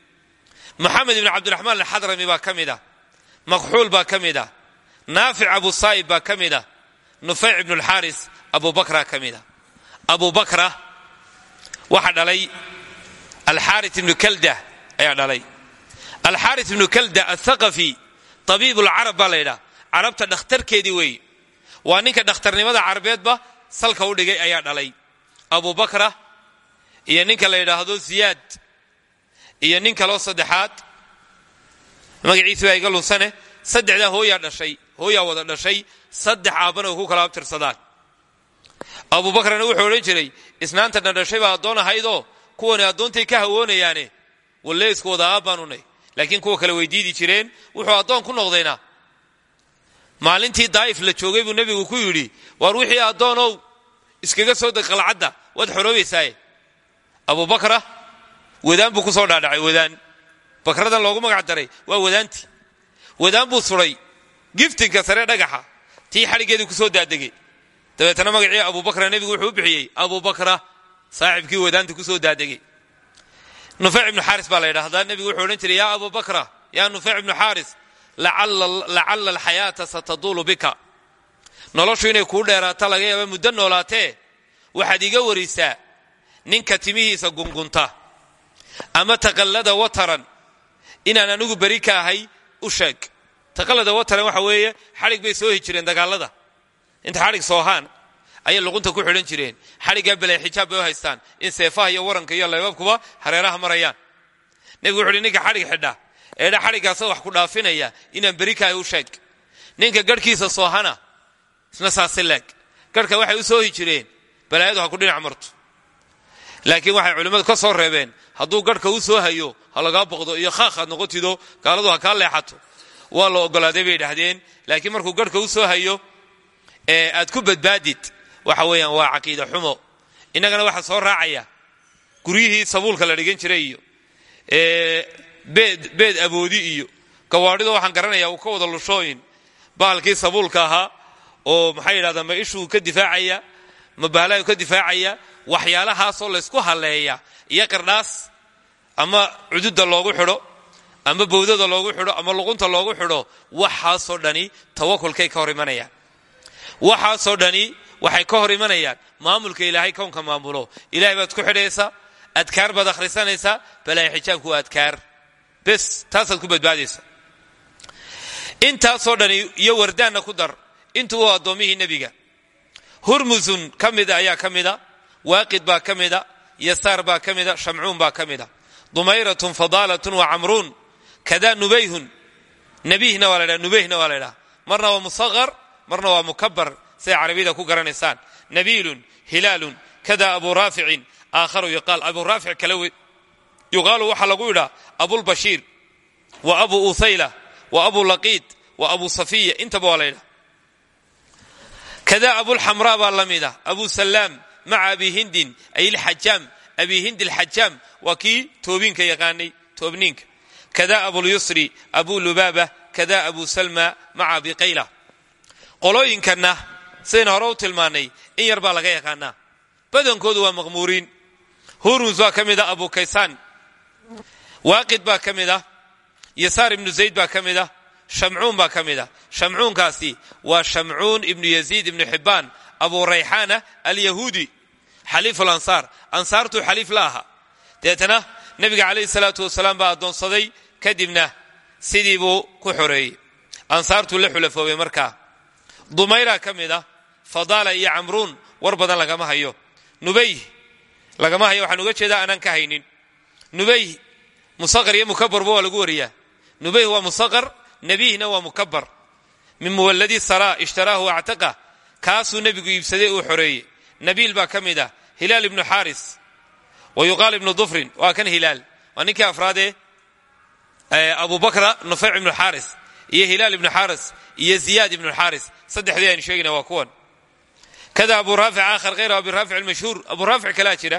Moxamed ibn cabdiraxmaan alxadrami baa ka mid ah. Makxuul baa ka mid ah. Naafic abu saa'ib baa ka mid ah. Nufayc ibnu alxaaris abubakra ka mid ah. Waxaa dhalay alxaaris ibnu kalda ayaa dhalay. Alxaaris ibnu kalda athaqafi tabiib ulcarab baa la ydhaha carabta dhakhtarkeedii weeye waa ninka dhakhtarnimada carabeedba salka u dhigay ayaa dhalay. Abubakra iyo ninka la yidhaahdo ziyaad iyo nin kaloo saddexaad. Magaciisi baa iga lunsane saddexdaa hooyaa dhashay hooyaa wada dhashay saddex aabbana ku kala abtirsadaan. Abubakrana wuxuu odhan jiray isnaantana dhashay baa addoon ahaydoo? Kuwani addoontay ka hawoonayaane walle isku wada aabbaanunay laakiin kuwa kale way diidi jireen wuxuu addoon ku noqdayna maalintii daa'if la joogay buu nebigu ku yidhi waar wixii addoonow iskaga soo deg qalcadda waad xoroobaysaaye abubakra wadaan buu ku soo dhaadhacay wadaan. Bakradan loogu magac daray waa wadaantii. Wadaan buu suday giftinka sare dhagaxa tii xadhiggeedii ku soo daadegay dabeetana magacii abubakra nebigu wuxuu u bixiyey abubakra saaxibkii wadaanta ku soo daadegay nufeyc ibnu xaaris baa la yidhaahdaa nebigu wuxuu odhan jiray yaa abubakra yaa nufeyc ibnu xaaris lacalla alxayaata sataduulu bika. Noloshu inay kuu dheeraato laga yaaba muddo noolaatee waxaad iga warisaa ninka timihiisa gungunta ama taqallada wataran inaan anigu beri ka ahay u sheeg. Taqallada wataran waxa weeye xadhig bay soo hi jireen dagaalada. Inta xadhig soohaan ayay luqunta ku xidhan jireen. Xadhiggaa belay xijaab bay haystaan. In seefaha iyo waranka iyo leebabkuba hareeraha marayaan. Nebigu wuxu ninka xadhig xidha. Eedha xadhiggaasa wax ku dhaafinaya inaan beri ka ahay u sheeg. Ninka garhkiisa soohana isna saasi leeg. Waxay u soohi jireen. Balaayadu ku dhinac marto. Laakiin waxay culimmadu ka soo reebeen hadduu garhka u soo hayo ha boqdo iyo khaakhaad noqotido gaaladu ha leexato. Waa la ogolaaday bay idhaahdeen laakiin markuu garhka u soo hayo ee aad ku badbaadid waxa weeyaan waa caqiida xumo. Innagana waxaa soo raacaya guryihii sabuulka la dhigan jiray iyo beed aboodi iyo. Gawaadhido waxaan garanayaa uu ka wada lushooyin. Bahalkii sabuulka ahaa oo maxay yidhahdaan ma ishuu ka difaacaya ma ka difaacaya waxyaalahaasoo laysku halleeya iyo qardhaas ama cududa loogu xidho ama bowdada loogu xidho ama luqunta loogu xidho waxaasoo dhani tawakulkay ka hor imanayaan. Waxaasoo dhani waxay ka hor imanayaan. Maamulka ilaahay kownka maamulo. Ilahay baad ku xidhaysaa adkaar baad akhrisanaysaa balaayo xijaabku waa adkaar. Bes taasaad ku badbaadaysa. Intaasoo dhani iyo wardaanna ku dar. Intuu addoommihii nebiga. Hurmusun ka mida ayaa ka mida. Waaqid baa ka mida. Yasaar baa ka mida. Shamcuun baa wa camruun. Kada nubayhun. Nabihna waa nubayhna waa marna waa musaqar marna waa mukabar siday carabiyada ku garanaysaan nabiilun hilaalun kada abu raaficin aakharu yuqaal abu raafic kale yuqaalu waxaa lagu yidhaa abulbashiir wa abu uthayla wa abu laqiid wa abu safiya intaba waa la ydhaha kada abulxamraa baa la mida abu salaam maca abi hindin ay ilxajaam abi hind ilxajaam waa kii toobinka yaqaanay toobniinka kada abulyusri abu lubaaba kada abu salma maca abi qayla qolooyinkanna sidayna hore u tilmaanay in yar baa laga yaqaanaa badankoodu waa maqmuuriin hurmus baa ka mid abu kaysaan waaqid baa ka mid ah ibnu zayd baa ka mid baa ka mid ah waa shamcuun ibnu yaziid ibnu xibbaan abu rayxaana alyahuudi xaliifu lansaar ansaartuu xaliif la ahaa deetana nebiga calayhi salaatu wasalaam baa addoonsaday kadibna sidii buu ku xoreeyey ansaartuu la xulafoobay markaa dumayra ka mid ah fadaala iyo camruun war badan lagama hayo. Nubeyh lagama hayo waxaan uga jeedaa aanaan ka haynin. Nubeyh musaqar iyo mukabarba waa lagu wariyaa. Nubeyh waa musaqar nebihna waa mukabar min muwaladi sara ishtaraahu actaqa. Kaasuu nebigu iibsaday uu xoreeyey. Nabiil baa ka mid ah hilaal wa yuqaal ibnu dufrin waa kan hilaal. Waa ninkii afraadee abu bakra nufeyc ibnu xaaris iyo hilaal ibnu xaaris iyo ziyaad ibnu xaaris. Saddexdii aynu waa kuwan kada abu raafic aakhar hayr abi raafic almashhuur abu raafic kalaa jira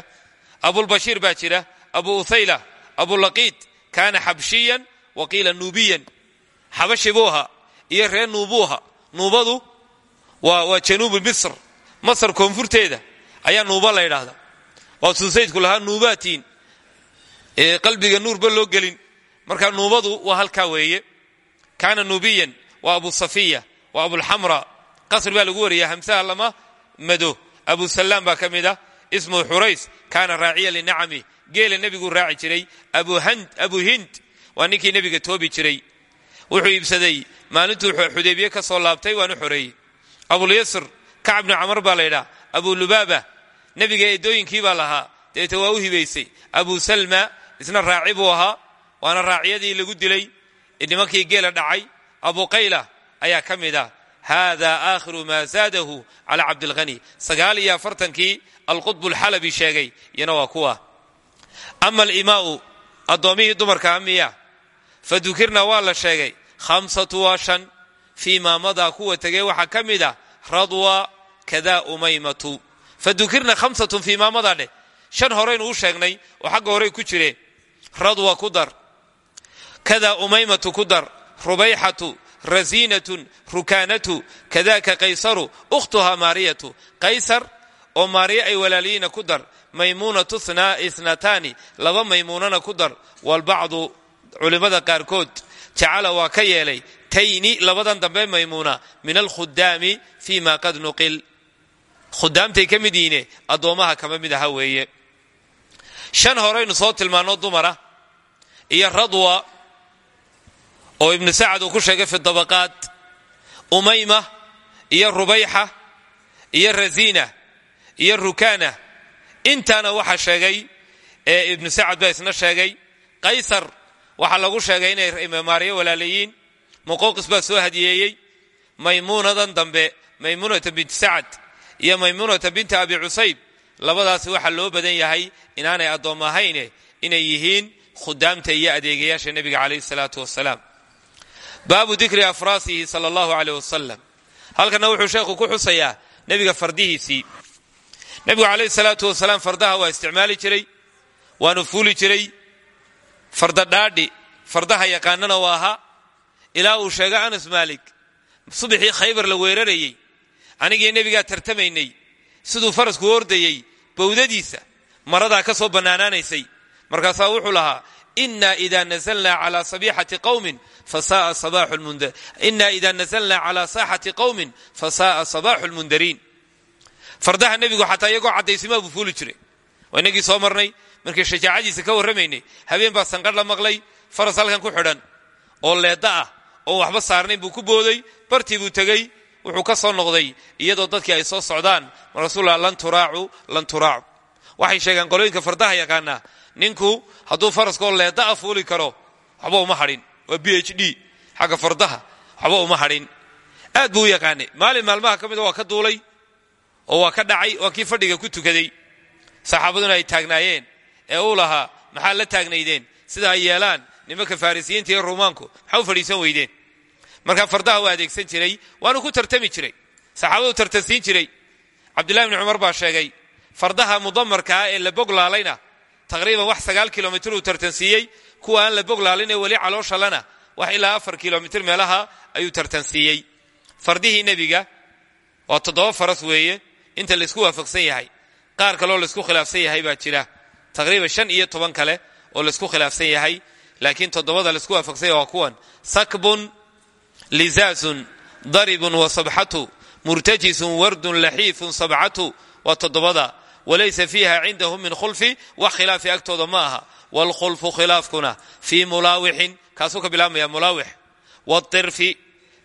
abulbashiir baa jira abu uthayla abulaqiid kaana xabshiyan wa qiila nuubiyan xabashi buu ahaa iyo reer nuubuuha nuubadu waa januubu misr. Masr koonfurteeda ayaa nuuba la ydhaahda waa suusaydku lahaa nuubaatiin qalbiga nuurba loo gelin. Marka nuubadu waa halkaa weeye. Kaana nuubiyan waa abu safiya waa abulxamra qasri baa lagu wariya hamsaha lama mado abu salaam baa ka mid ah. Ismuhu xurays kaana raaciya linacami. Geela nebiguu raaci jiray abu hind. Waa ninkii nebiga toobi jiray. Wuxuu iibsaday. Maalintuu xudaybiye ka soo laabtay waanu xoreeyey abulyasr kacb bni camar baa la ydhaa abulubaaba nebiga eedooyinkiibaa lahaa deeta waa u hibaysay. Abu salma isna raaci buu ahaa. Waana raaciyadii lagu dilay. Nimankii geela dhacay. Abu qayla ayaa ka hada aakhiru maa zaadahu cala cabdilghani sagaal iyo afartankii alqudbu alxalabi sheegay iyana waa kuwa. Ama alimaa'u addoommihii dumarkaa miya fa dukirna waa la sheegay khamsatu waa shan fii maamadaa kuwa tegey waxaa ka mid ah radwa kada umaymatu. Fa dukirna khamsatun fii maamadaa dheh. Shan horeynu u sheegnay oo xagga horey ku jireen radwa ku dar. Kada umaymatu ku dar rubayxatu rasinatun rukaanatu kadaka qaysaru ukhtuhaa maariyatu qaysar oo maariya ay walaaliyiina ku dar maymuunatu ithnataani laba maymuunana ku dar walbacdu culimmada qaarkood jacala waa ka yeelay tayni labadan dambe maymuuna min alkhudaami fi ma qad nuqil khudaamtay ka mid yihiine addoommaha kama mid aha weeye shan oo ibnu sacad uu ku sheegay fi dabaqaat umayma iyo rubayxa iyo razina iyo rukana. Intaana waxaa sheegay ee ibnu sacad baa isna sheegay qaysar waxaa lagu sheegay inay maariyo walaalayiin muqowqis baa soo hadiyeeyey. Maymuunadan dambe maymuunata binti sacad iyo maymuunata binti abi cusayb labadaasi waxaa loo badan yahay inaanay addoom ahayne inay yihiin khudaamta iyo adeegayaasha nebiga calayhi salaatu wasalaam baabu dikri afraasihi sala allahu caleyh wasalam halkana wuxuu sheekhu ku xusayaa nebiga fardihiisii. Nebigu calayhi salaatu wasalaam fardaha waa isticmaali jiray waanu fuuli jiray. Farda dhaadhi fardaha yaqaanana waa ahaa ilaa uu sheego anas maalik subaxii khaybar la weerarayey anigii nebigaa tartamaynay siduu farasku ordayey bowdadiisa maradaa ka soo bannaanaanaysay. Markaasaa wuxuu lahaa ina ida nazalna cala fasaaa sabaaxu lmundar ina ida nazalna cala saaxati qowmin fasaaa sabaaxu lmundariin fardaha nebigu xataa iyagoo caddaysimaa buu fuuli jiray. Waa inagii soo marnay markii shajaacadiisa habeen baa sanqadh la maqlay faras halkan ku xidhan oo leedda ah oon waxba saarnayn buu ku booday bartii buu tegey wuxuu ka soo noqday iyadoo dadkii ay soo socdaan rasuullah lan turaacu lan turaacu. Waxay sheegaan qolooyinka fardaha yaqaanaa ninku hadduu faraskoo leedda ah fuuli karo waxba uma hadhin. Waa b h fardaha waxba uma hadhin. Aad buu u maalin maalmaha ka mida waa ka duulay oo waa ka dhacay waa kii fadhiga ku tukaday. Saxaabaduna ay taagnaayeen ee uu lahaa maxaa la taagnaydeen? Sida ay yeelaan nimanka farisiyiinta iyo ruumaanku maxaa u fadhiisan markaa fardaha waa adeegsan jiray waanu ku tartami jiray. Saxaabadu tartansiin jiray. Cabdillahi bni cumar baa sheegay fardaha mudamarkaa ee la boglaalayna taqriiban wax sagaal kilomitr uu tartansiiyey kuwa aan la boglaalin ee weli calooshallana wax ilaa afar kilomitr meelaha ayuu tartansiiyey fardihii nebiga waa toddoba faras weeye inta laysku waafaqsan yahay qaar kaleoo laysku khilaafsan yahay baa jira taqriiban shan iyo toban kale oo laysku khilaafsan yahay laakiin toddobada laysku waafaqsan yahay waa kuwan sakbun lizaazun daribun wa sabxatu murtajisun wardun laxiifun sabcatu waa toddobada walaysa fiiha cindahum min khulfi wax khilaafi agtooda ma aha waalkhulfu khilaafkuna fii mulaawixin kaasuu ka bilaabmaya mulaawix waairfi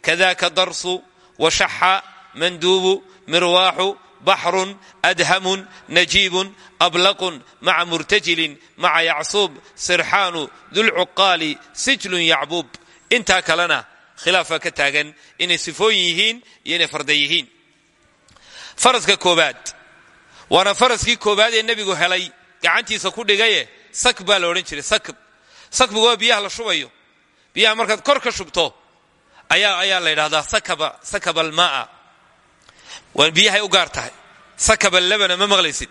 kadaka darsu washaxa manduubu mirwaaxu baxrun adhamun najiibun ablaqun maca murtajilin maca yacsuub sirxaanu dulcuqaali sijlun yacbuub intaa kalena khilaafaa ka taagan inay sifooyin yihiin iyo inay farda yihiin faraska koobaad waana faraskii koobaad ee nebigu helay gacantiisa ku dhigaye sak baa la odhan jiray sakb sakbigu waa biyaha la shubayo. Biyaha markaad kor ka shubto ayaa la yidhahdaa sakaba sakaba almaa. Waa biyahay u gaar tahay. Sakaba ma maqlaysid.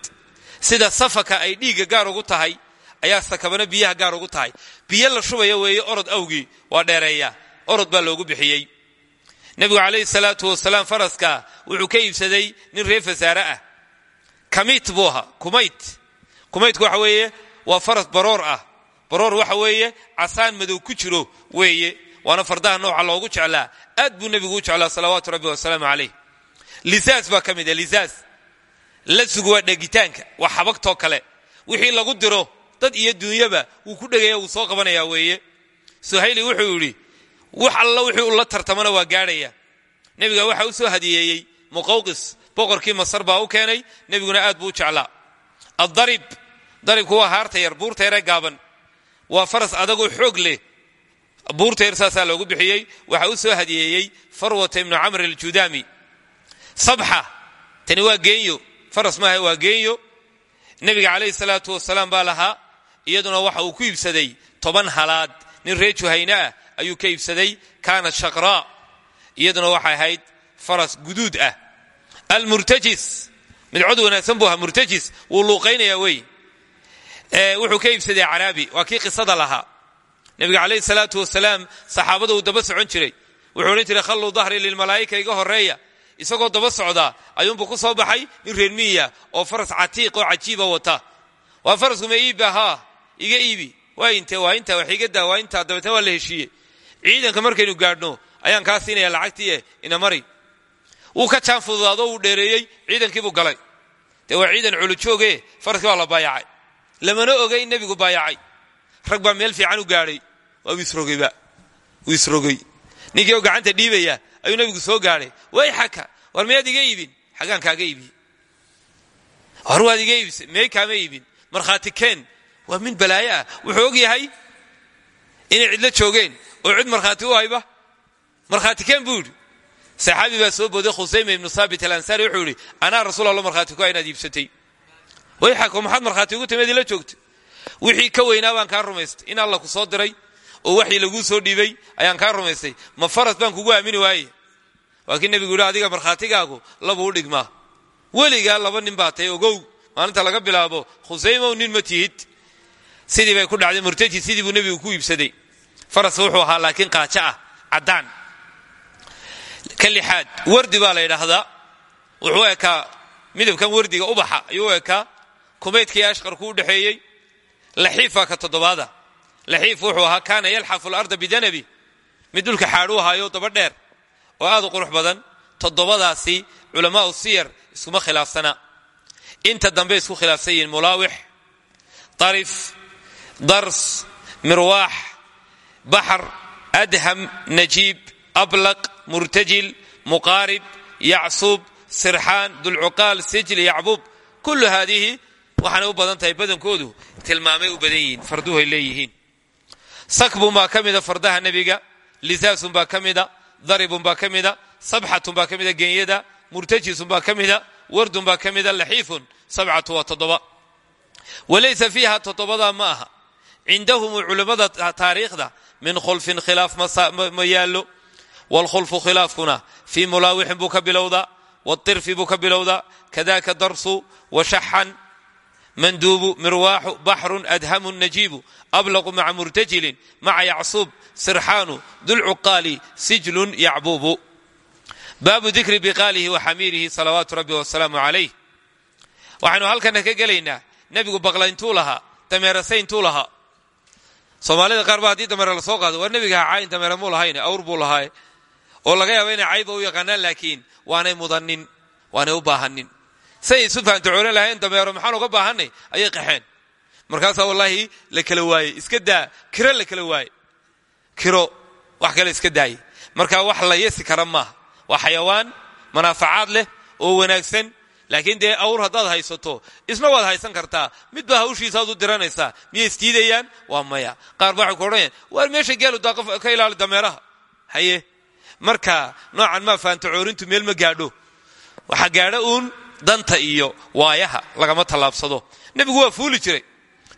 Sida safaka ay dhiigga gaar ugu tahay ayaa sakabana biyaha gaar ugu tahay. Biyo la shubaya weeye orod awgii waa dheereeya orod baa loogu bixiyey. Nebigu calayhi salaatu wasalaam faraska wuxuu ka iibsaday nin reer fasaare ah kamiit buu ahaa kumayt kumaytku waxa weeye waa faras baroor ah. Baroor waxa weeye casaan madow ku jiro weeye. Waana fardaha nooca loogu jeclaa. Aad buu nebigu u jeclaa salawaatu rabbi wasalaamu calayh. Lisaas baa ka mid a lisaas lasugu waa dhegitaanka waa kale. Wixii lagu diro dad iyo duunyaba wuu ku dhegaya wuu soo qabanaya weeye. Suhayli wuxuu yidhi wax alla wixii ula tartamana waa gaadhaya. Nebiga waxa u soo hadiyeeyey muqawqis boqorkii masar baa u keenay nebiguna aad buu u jeclaa. Addarib daribku waa haarta yar buurta yaree gaaban. Waa faras adagoo xoog leh. Buurta yar saasaa loogu bixiyey waxaa u soo hadiyeeyey farwata ibnu camr aljudaami. Sabxa tani waa geenyo. Faras maaha waa geenyo. Nebiga calayhi salaatu wasalaam baa lahaa iyaduna waxa uu ku iibsaday toban halaad. Nin ree juhayne ah ayuu ka iibsaday kaanat shaqraa. Iyaduna waxay ahayd faras guduud ah almurtajis mid cod wanaagsan buu ahaa murtajis wuu luuqaynayaa wey wuxuu ka iibsaday caraabi waa kii qisada lahaa nebiga calayhi salaatu wasalaam saxaabada uu daba socon jiray wuxuu odhan jiray khalluu dahri lilmalaa'ika iga horreeya isagoo daba socdaa ayuunbuu ku soo baxay nin reer miyiya oo faras catiiq oo cajiiba wata waa faraskuma iibba haa iga iibi waa inte waa inta wax iga wuu ka jaan fududaado wuu dheereeyey ciidankiibuu galay. Dee waa ciidan culujooge faraskii waa la baayacay. Lamana oga in nebigu baayacay. Rag baa meel fiican u gaadhay. Wuu isrogey ninkii oo gacanta dhiibaya ayuu nebigu soo gaadhay. Way xaka war miyaad iga iibin? Xagaan kaaga iibiye hor waad iga iibisa meey kaama iibin? Markhaati keen. Waa min balaayo wuxuu og yahay inay cidlo joogeen. Oo cid markhaati u hayba? Markhaati keen buu saxaabi baa soo booday khusayma ibnu saabit alansaari wuxuu yidhi anaa rasuul alla markhaati ku inaad iibsatay. Way xako maxaad markhaati ugu timid ila joogta. Wixii ka weynaa baan kaa rumaystay. In alla ku soo diray oo waxii laguu soo dhiibay ayaan kaa rumaystay. Ma faras baan kugu aamini waaye. Waa kii nebigu yidhi adiga markhaatigaagu labuu dhigmaa weligaa laba nin baa ogow maalinta laga bilaabo khusaymow nin ma sidii ku dhacday murtaji sidii buu ku iibsaday. Faras wuxuu ahaa laakiin qaajo ah ka lixaad. Wardi baa la yidhaahdaa. Wuxuu ekaa midabkan wardiga ubaxa ayuu ekaa kumaydkii ashqarku u dhexeeyey laxiifa ka toddobaada. Laxiif wuxuu ahaa kaana yalxafu larda bidanabi mid dhulka xaadhu ahaayo daba dheer oo aad u qurux badan toddobadaasi culamaau siyar iskuma khilaafsana. Inta dambe isku khilaafsan yihiin mulaawix dars mirwaax baxr adham najiib ablaq murtajil muqaarib yacsuub sirxaan dulcuqaal sijl yacbuub kullu haadihi waxaanay u badan tahay badankoodu tilmaamay u badan yihiin farduhay leeyihiin sakbun baa ka mida fardaha nebiga lisaasun baa ka mida daribun baa ka mida sabxatun baa ka mida genyada murtajisun baa ka mida wardun baa ka mida laxiifun sabcatu waa toddoba walaysa fiiha toddobadaa ma aha cindahum culimmada taariikhda min khulfin khilaaf ma yaallo wlkhulfu khilaafkuna fii mulaawixin buu ka bilowdaa wairfi buu ka bilowdaa kadaka darsu washaxan manduubu mirwaaxu baxrun adhamu najiibu ablaqu maca murtajilin maca yacsuub sirxaanu dulcuqaali sijlun yacbuubu baabu dikri biqaalihi wa xamiirihi salawaatu rabbi wasalaamu calayh waxaynu halkana ka gelaynaa nebigu baqla intuu lahaa dameerase intuu lahaa soomaalida qaar ba haddii dameere la soo qaado war nebiga ha caayin dameere muu lahayne awr buu lahaaye oo laga yaaba inay cayba u yaqaanaan laakiin waanay mudanin waanay u baahanin say isu fahamtacoolan lahayn dameero maxaan uga baahanay ayay qaxeen. Markaasaa wallaahi la kala waayey. Iska daa kiro la kala waaye kiro wax kale iska daaye. Marka wax la yesi kara maaha. Waa xayawaan manaafacaad leh oo wanaagsan. Laakiin dee awr haddaad haysato isna waad haysan kartaa. Midba hawshiisaad u diranaysaa. Miyay isdiidayaan waa maya. Qaar ba waxay meesha geelu daa ka ilaali dameeraha? Haye marka noocan maa faantacoorintu meel ma gaadho. Waxaa gaadho uun danta iyo waayaha lagama tallaabsado. Nebigu waa fuuli jiray.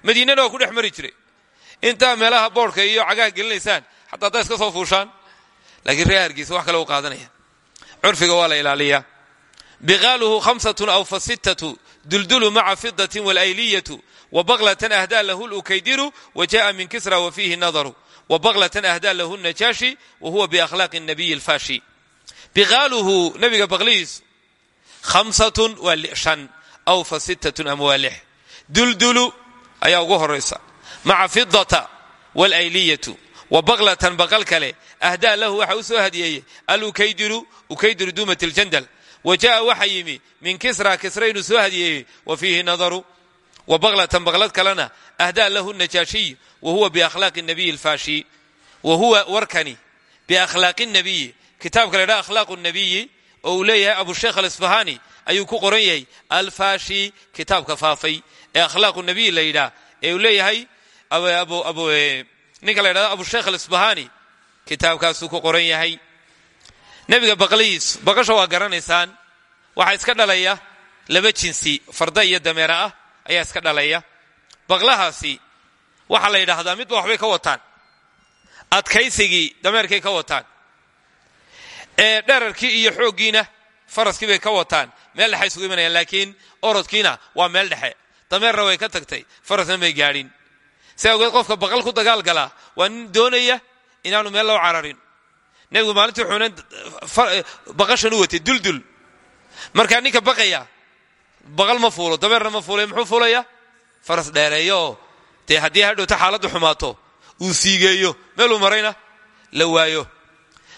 Madiinana ku dhex mari jiray. Intaa meelaha boodhka iyo cagaha gelinaysaan xataa haddaa iska soo fuushaan laakiin ree hargeysa wax kale u qaadanaya. Curfiga waa la ilaaliyaa. Biqaaluhu hamsatun aw fa sittatu duldulu maca fidatin walayliyatu wabaqlatan ahdaa lahu lukaydiru wajaءa min kisra wa fiihi nadaru wabaqlatan ahdaa lahu najaashi wa huwa biakhlaaqi nabiyi alfaashi biqaaluhu nabiga baqlihiisu hamsatun waa shan aw fa sittatun ama waa lix duldulu ayaa ugu horaysa maca fidata walayliyatu wa baqlatan baqal kale ahdaa lahu waxa u soo hadiyeeyey alukaydiru ukaydiru duumat ljandal wa ja'a waxa yimi min kisra kisra inuu soo hadiyeeyey wa fiihi nadaru wa baqlatan baqlad kalena ahdaa lahu najaashiy wa huwa biakhlaaqi nabiyi alfaashi wa huwa warkani biakhlaaqi nabiyi kitaabka la ydhaha akhlaaqu nabiyi oo uu leeyahay abusheikh alisfahani ayuu ku qoran yahay alfashi kitaabka faafay ee akhlaaqu nabiy la yidhaah ee uu leeyahay ninka la ydhahdo abusheikh alisbahani kitaabkaasuu ku qoran yahay nebiga baqlihiisu baqasha waa garanaysaan waxaa iska dhalaya laba jinsi farda iyo dameera ah ayaa iska dhalaya. Baqlahaasi waxaa la yidhaahdaa midba waxbay ka wataan. Adkaysigii dameerkay ka wataan. Dherarkii iyo xooggiina faraskii bay ka wataan. Meel dhexe isugu imanayaan laakiin orodkiina waa meel dhexe. Dameerna way ka tagtay farasna may gaadhin. Si awgeed qofka baqal ku dagaal galaa waa nin doonaya inaanu meel loo cararin. Nebigu maalintii xunayn baqashan u watay duldul. Markaa ninka baqaya baqal ma fuulo dameerna ma fuulay muxuu fuulaya faras dheereeyooo dee haddii hadhowta xaaladdu xumaato uu siigeeyo meeluu marayna la waayo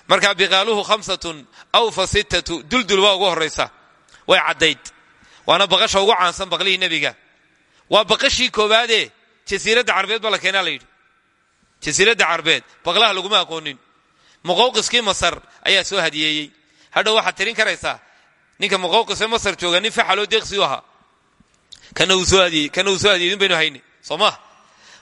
markaa biqaaluhu khamsatun aw fa sittatu duldul waa ugu horraysa way caddayd waana baqasha ugu caansan baqlihii nebiga waa baqashii koowaadee jasiiradda carbeed ba la keenaa la yidhi jasiiradda carbeed baqlaha laguma aqoonin muqawqiskii masar ayaa soo hadiyeeyey hadhow waxaad tirin karaysaa ninka muqawqisee masar jooga nin faxaloo deeqsi u kana uu soo hadiyey in baynu hayni soo ma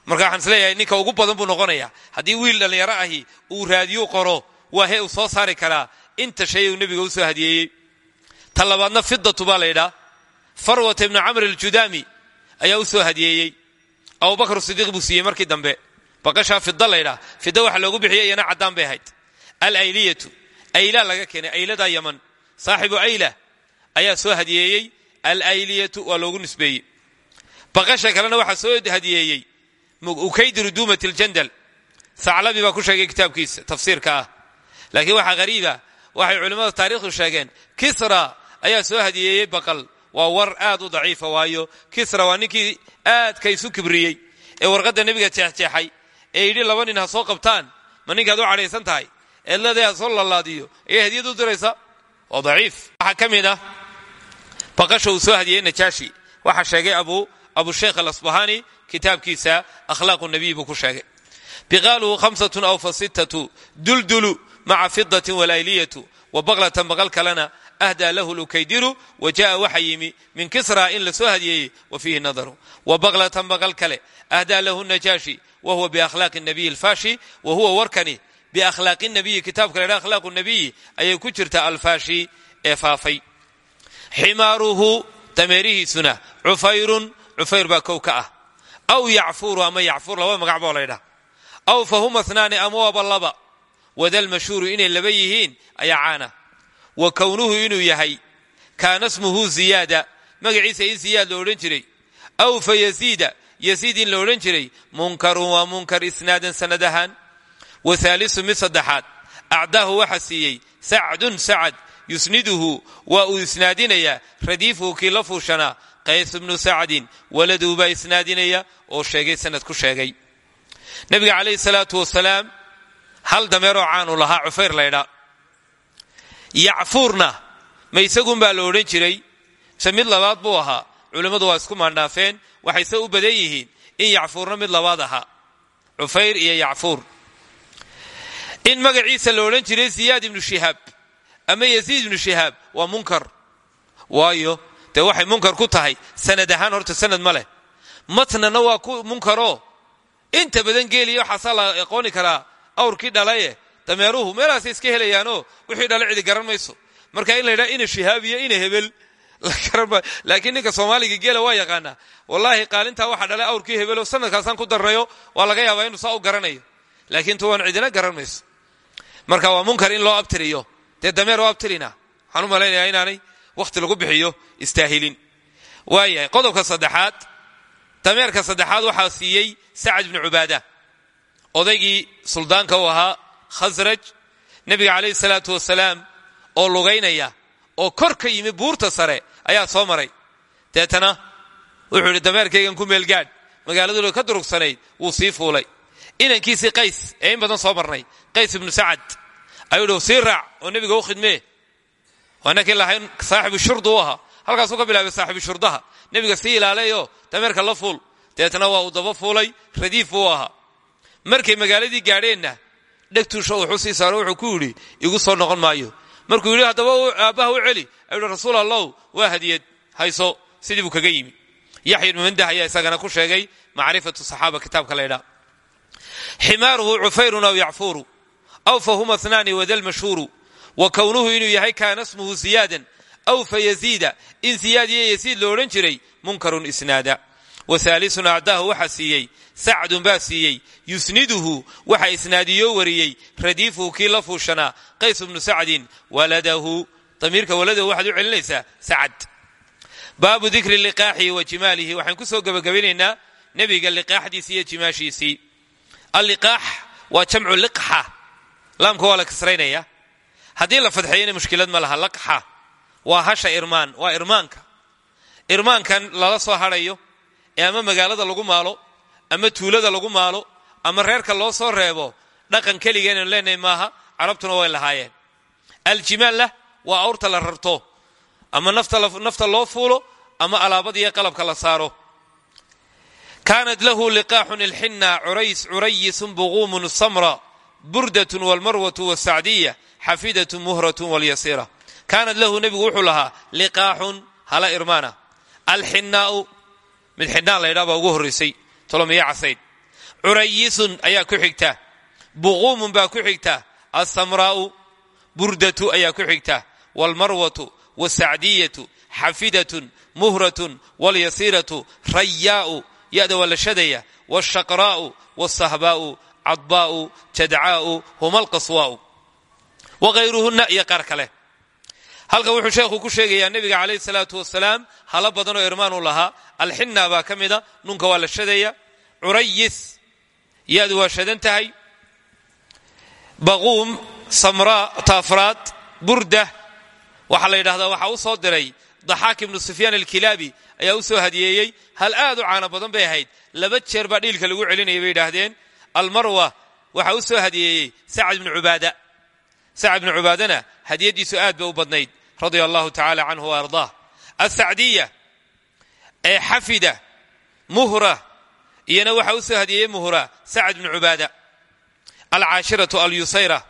marka waxaan is leeyahay ninka ugu badan buu noqonayaa. Haddii wiil dhallinyaro ahi uu raadiyu qoro waa he soo saari karaa. Inta shay uu nebiga u soo hadiyeeyey ta labaadna fidatu baa la yidhaa farwata ibnu camr aljudaami ayaa u soo hadiyeeyey abubakr sidiiq buu siiyey markii dambe. Baqashaa fida la ydhaa fida waxa loogu bixiyey iyana caddaan bay ahayd. Alayliyatu ayla laga keenay ayladaa yaman. Saaxibu ayla ayaa soo hadiyeeyey. Alayliyatu waa loogu nisbeeyey. Baqasha kalena waxaa soo hadiyeeyey. Ukaydiru duumat ljandal saclabi baa ku sheegay kitaabkiisa tafsiirka ah. Laakiin waxaa hariiba waxay culimmada taarikhdu sheegeen kisra ayaa soo hadiyeeyey baqal. Waa war aad u daciifa waayo. Kisra waa ninkii aadka isu kibriyey ee warqadda nebiga jeexjeexay. Ee yidhi laba nin ha soo qabtaan? Ma ninkaad u cadhaysan tahay? Eedladee ha soo lalaadiyo ayay hadiyad u diraysa? Waa daciif. Waxaa ka baqasha uu soo hadiyey najaashi. Waxaa sheegay abu abusheikh alasbahani kitaabkiisa akhlaaqu nabiy buu ku sheegay. Biqaaluhu hamsatun aw fa sittatu duldulu maca fidatin walayliyatu wa baqlatan baqal kalena ahdaa lahu lukaydiru wa ja'a waxa yimi min kisra in la soo hadiyeeyey wa fiihi nadaru. Wa baqlatan baqal kale ahdaa lahu najaashi wa huwa biakhlaaqi nabiyi alfaashi wa huwa warkani biakhlaaqi nabiyi kitaabka la ydhaha akhlaaqu nabiyi ayay ku jirtaa alfaashi ee faafay ximaaruhu dameerihiisuna cufayrun cufayr baa kow ka ah. Aw yacfuuru ama yacfuur laba magac boo laydhaha. Aw fa huma snaani ama waaba laba wadalmashhuuru inay laba yihiin ayaa caana. Wa kownuhu inuu yahay kaana smuhu ziyaada. Magaciisa in ziyaad lo odhan jiray. Aw fa yasiida yasiid in la odhan jiray munkarun waa munkar isnaadan sanad ahaan. Wa haalisu mid saddexaad. Acdaahu waxa siiyey sacdun sacad yusniduhu waa uu isnaadinayaa radiifuhu kii la fuushanaa qays bnu sacdin waladuu baa isnaadinaya oo sheegay sanad ku sheegay. Nabiga calayhi salaatu wasalaam hal dameeroo caanu lahaa cufayr laydhaa yacfuurna ma isagunbaa la odhan jiray mise mid labaad buu ahaa. Culimmadu waa isku maandhaafeen waxayse u badan yihiin in yacfuurna mid labaad ahaa. Cufayr iyo yacfuur. In magaciisa la odhan jiray ziyaad ibnu shihaab ama yaziid ibnu shihaab waa munkar. Waayo dee munkar ku tahay. Sanad horta sanad ma leh. Matnana ku munkaroo. Inta badan geeliya waxaasaa la aqooni karaa. Awrkii dhalaye dameeruhu meelaasay iska helayaanoo wixii dhala cidi garan mayso. Marka in la ydhaha ina shihaabiyo ina hebel. Laakiin ninka soomaaliga geela waa yaqaanaa wallaahi qaalintaa waxaa dhalay awrkii hebelo sanadkaasaan ku darnayo waa laga yaabaa inuu saa u garanayo. Laakiin tuwaan cidina garan mayso. Marka waa munkar in loo abtiriyo dee dameer oo abtirina waxaan u malaynayaa inaanay wakhti lagu bixiyo istaahilin. Waayahay qodobka saddexaad dameerka saddexaad waxaa siiyey sacad bnu cubaada. Odaygii suldaanka u ahaa khasraj nebiga calayhi salaatu wasalaam oo lugaynaya oo kor ka yimi buurta sare ayaa soo maray. Deetana wuxuu idhi dameerkaygan ku meelgaadh magaaladula ka durugsanayd wuu sii fuulay. Inankiisii qays ee in badan soo marnay qays ibnu sacad ayuu sii oo nebiga u khidmee. Waanakii lahayn saaxibu shurdu u ahaa halkaasuu ka bilaabay saaxibu shurdaha. Nebiga sii ilaaleeyoo dameerka la fuul. Deetna waa uu daba fuulay radiif ahaa markay magaaladii gaadheenna dhegtuusha wuxuu sii saaro wuxuu ku yidhi igu soo noqon maayo. Markuu yidhi haddaba aabbaha u celi. Ayuuhi rasuul waa hadiyad. Hayso sidii buu kaga yimi. Yaxya ibnu mandah isagana ku sheegay macrifatu saxaaba kitaabka laydhaa ximaaruhu cufayrun aw yacfuuru aw fahuma snaani wada lmashhuuru wa kownuhu inuu yahay kaana smuhu ziyaadan aw fa yaziida in ziyaad iyo yasiid lo odhan jiray munkarun isnaada wa haalisun acdaahu waxaa siiyey sacdun baa siiyey yusniduhu waxa isnaadiyo wariyey radiifuhu kii la fuushanaa qays bnu sacdin waladahu damiirka waladahu waxaad u celinaysaa sacad baabu dikri liqaaxihi wa jimaalihi waxaan ku soo gebagabinaynaa nebiga liqaaxdiisii laamka waa la kasraynaya. Haddii la fadxeeyana mushkilad ma laha laqxa. Waa hasha irmaan waa irmaanka. Irmaankan lala soo hadhayo ee ama magaalada lagu maalo ama tuulada lagu maalo ama reerka loo soo reebo dhaqan keligeenanu leenahay maaha carabtuna way lahaayeen. Aljimaalla waa awrta la rarto ama nafta loo fuulo ama alaabadiiyo qalabka la saaro. Kaanat lahu liqaaxun ilxinna curayisun buquumun samra burdatun walmarwatu wasacdiya xafidatun muhratun walyasiira kaanat lahu nebigu wuxuu lahaa liqaaxun hala irmaana. Alxinnaau mid xidhnaan laydhaa baa ugu horraysay tolomiya casayd. Curayisun ayaa ku xigta. Buquumun baa ku xigta. Alsamraa'u burdatu ayaa ku xigta. Walmarwatu wasacdiyatu xafidatun muhratun walyasiiratu rayaa'u yada waa la shadaya. Washaqraa'u wsahbaa'u cadbaa'u jadcaa'u huma alqaswaa'u wahayruhunna iyo qaar kale. Halkan wuxuu sheekhu ku sheegayaa nebiga calayhi salaatu wasalaam hala badanoo irmaanu lahaa alxinna baa ka mida nunka waa la shadaya curayis yaadu waa shadan tahay baquum samraa taafraad waxaa u soo diray daxaak ibnu sufyaan alkilaabi ayaa u soo hadiyeeyey hal aad u caano badan bay ahayd laba jeer baa dhiilka lagu celinayay bay yidhaahdeen almarwa waxaa u soo hadiyeeyey sacad ibnu cubaada. Sacad ibnu cubaadana hadiyaddiisu aad bay u badnayd radia allahu tacala canhu wa ardaah. Asacdiya ee xafida muhra iyana waxaa u soo hadiyeeyey muhra sacad ibnu cubaada. Alcaashiratu alyusayra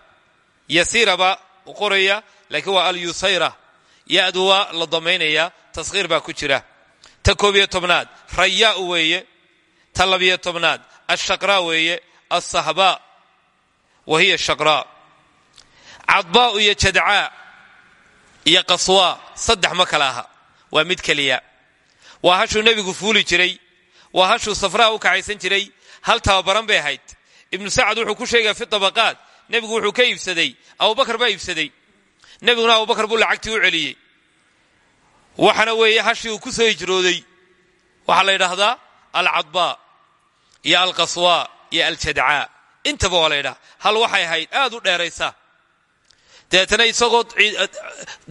yasiiraba u qoraya laakiin waa alyusayra. Yadu waa la damaynaya taskhiir baa ku jira. Ta koobiyo tobnaad rayaau weeye ta alsahbaa wa hiya shaqraa cadbaa'u iyo jadcaa iyo qaswaa saddex ma kala aha waa mid keliya waa hashuu nebigu fuuli jiray waa hashuu safraa u kaxaysan jiray hal tababaran bay ahayd ibnu sacad wuxuu ku sheegaya fi tabaqaat nebigu wuxuu ka iibsaday abubakar baa iibsaday nebiguna abubakar buu lacagtii u celiyey waxana weeye ku soo hijrooday waxaa la yidhaahdaa alcadbaa iyo aljadcaa intaba waa la hal waxay ahayd aad u dheeraysa. Dabeetana isagoo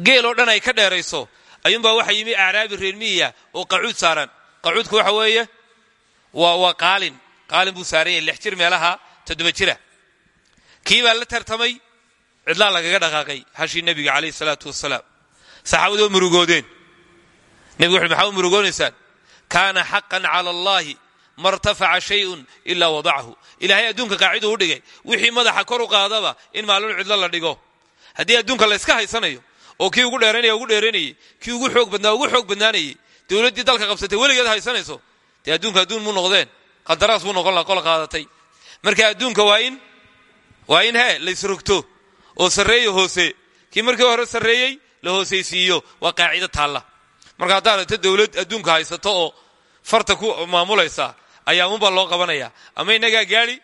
geeloo dhan ay ka dheerayso ayuunbaa waxa yimi acraabi reermiya oo qacuud saaran. Qacuudku waxa weeye waa qaalin. Qaalin buu saaran yahay meelaha toddoba jira. Kii baa la tartamay cidlaa lagaga dhaqaaqay hashii nebiga calayhi salaatu wasalaam saxaabadu waa murugoodeen. Nebigu wuxu maxaa u murugoonaysaan kaana xaqan cala ma rtafaca shayun ilaa wadacahu ilaahay adduunka qaaciduu u dhigay. Wixii madaxa kor u qaadaba in maalin cidlo la dhigo. Haddii adduunka la yska haysanayo oo kii ugu dheeranaya ugu dheeranayey kii ugu xoog badnaa ugu xoog badnaanayey dowladdii dalka qabsatay weligeed haysanayso dee adduunka adduun muu noqdeen. Qandaraas buu noqon laha qola qaadatay. Marka adduunka waa in hee laysrogto oo sarreeyo hoose. Kii markii hore sarreeyey la hoosaysiiyo waa qaacido taalla. Marka haddaad aragto dowlad adduunka haysato oo farta ku maamulaysa ayaa unbaa loo qabanaya. Ama innagaa gaadi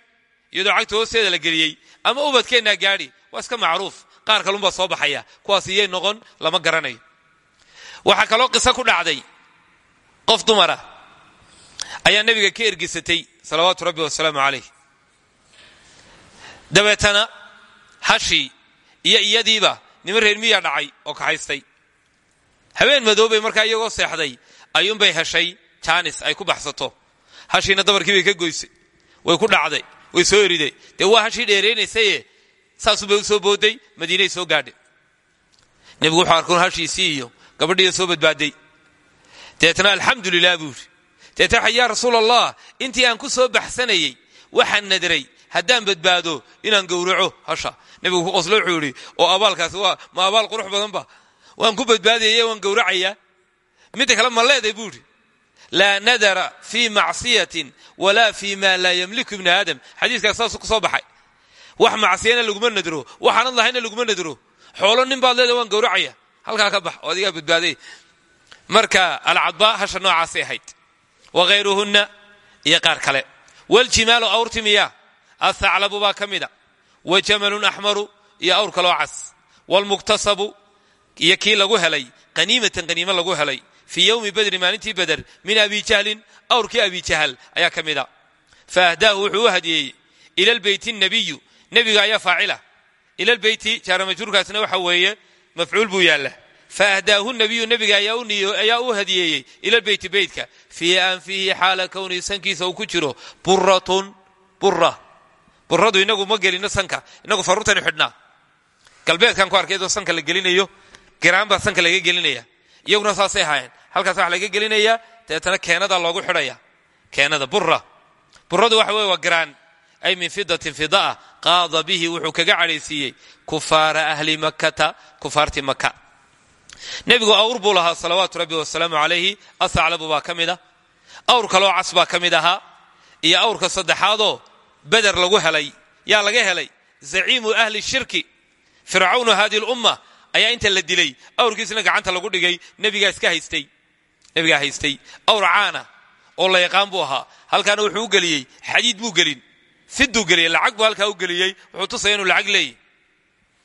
iyadoo cagta hoosteeda la geliyey. Ama ubadkeennaa gaadi waa iska macruuf. Qaar kalunbaa soo baxaya. Kuwaas iyay noqon lama garanayo waxaa kaloo qiso ku dhacday. Qof dumara ayaa nebiga ka ergisatay salawaatu rabbi wasalaamu calayh. Dabeetana hashii iyo iyadiiba niman reer miyaa dhacay oo kaxaystay habeen madoobay markaa iyagoo seexday. Ayuunbay heshay jaanis ay ku baxsato hashiina dabarkii bay ka goysay. Way ku dhacday way soo eriday. Dee waa hashii dheeraynaysaye saasubay u soo booday madiinay soo gaadhay. Nebigu wuxuu arkuun hashiisii iyo gabadhiiya soo badbaaday. Deetna alxamdu buu yidhi. Deetna allah intii aan ku soo baxsanayey waxaan nadray. Haddaan badbaado inaan gowraco hasha. Nebigu ku qoslo wuxuu oo abaalkaasi waa ma abaal qurux badanba waan ku badbaadayay waan gowracayaa midda kale ma leeday buu laa nadara fii macsiyatin walaa fii ma laa yamliku ibni aadam xadiiskaas saasuu ku soo baxay wax macsiyana laguma nadro waxaanad lahayna laguma nadro xoolo nin baad leeda waan gowracaya halkaa ka bax oo adigaa badbaaday marka alcadba hasha noocaasay ahayd waghayruhunna iyo qaar kale waljimaalu awrti miya athaclabu baa ka mida wa jamalun axmaru iyo awr kaloo cas waalmuktasabu iyo kii lagu helay qaniimatan qaniimo lagu helay fii yowmi badri maalintii beder min abi jahlin awrkii abi jahal ayaa ka mida fa ahdaahu wuxuu u hadiyeeyey ila lbeyti nabiyu nebiga ayaa faacila ila lbeyti jaaramajruurkaasna waxa weeye mafcuul buu yaalla faahdaahu nabiyu nebiga ayaa u hadiyeeyey ila beyti beytka fii anfihi xaala kownihi sankiisa uu ku jiro buratun bura buradu inagu ma gelino sanka inagu faruurtaynu xidhnaa galbeedkan ku arkay idoo sanka la gelinayo giraan baa sanka laga gelinaya iyaguna saasay ahaayeen halkaas waxa laga gelinayaa dabeetana keenada loogu xidhaya. Keenada bura buradu waxa weye waa ay min fidatin fidaa qaada bihi wuxuu kaga cadhaysiiyey. Kufaara ahli makkata. Kufaartii maka nebigu awr buu salawaatu rabbi wasalaamu calayhi. Athaclabu baa ka mid ah. Awr kaloo cas baa ka mid ahaa. Iyo awrka lagu helay. Yaa laga helay. Zaciimu ahli shirki. Fircawnu hadihi lumma ayaa inta la dilay. Awrkiisna gacanta lagu dhigay. Nebigaa iska haystay nebigaa haystay awr caana oo la yaqaan buu ahaa. Halkaana wuxuu u geliyey xadiid buu gelin. Fiduu geliyey lacag buu halkaa u geliyey. Wuxuu tusaya inuu lacag leeyahy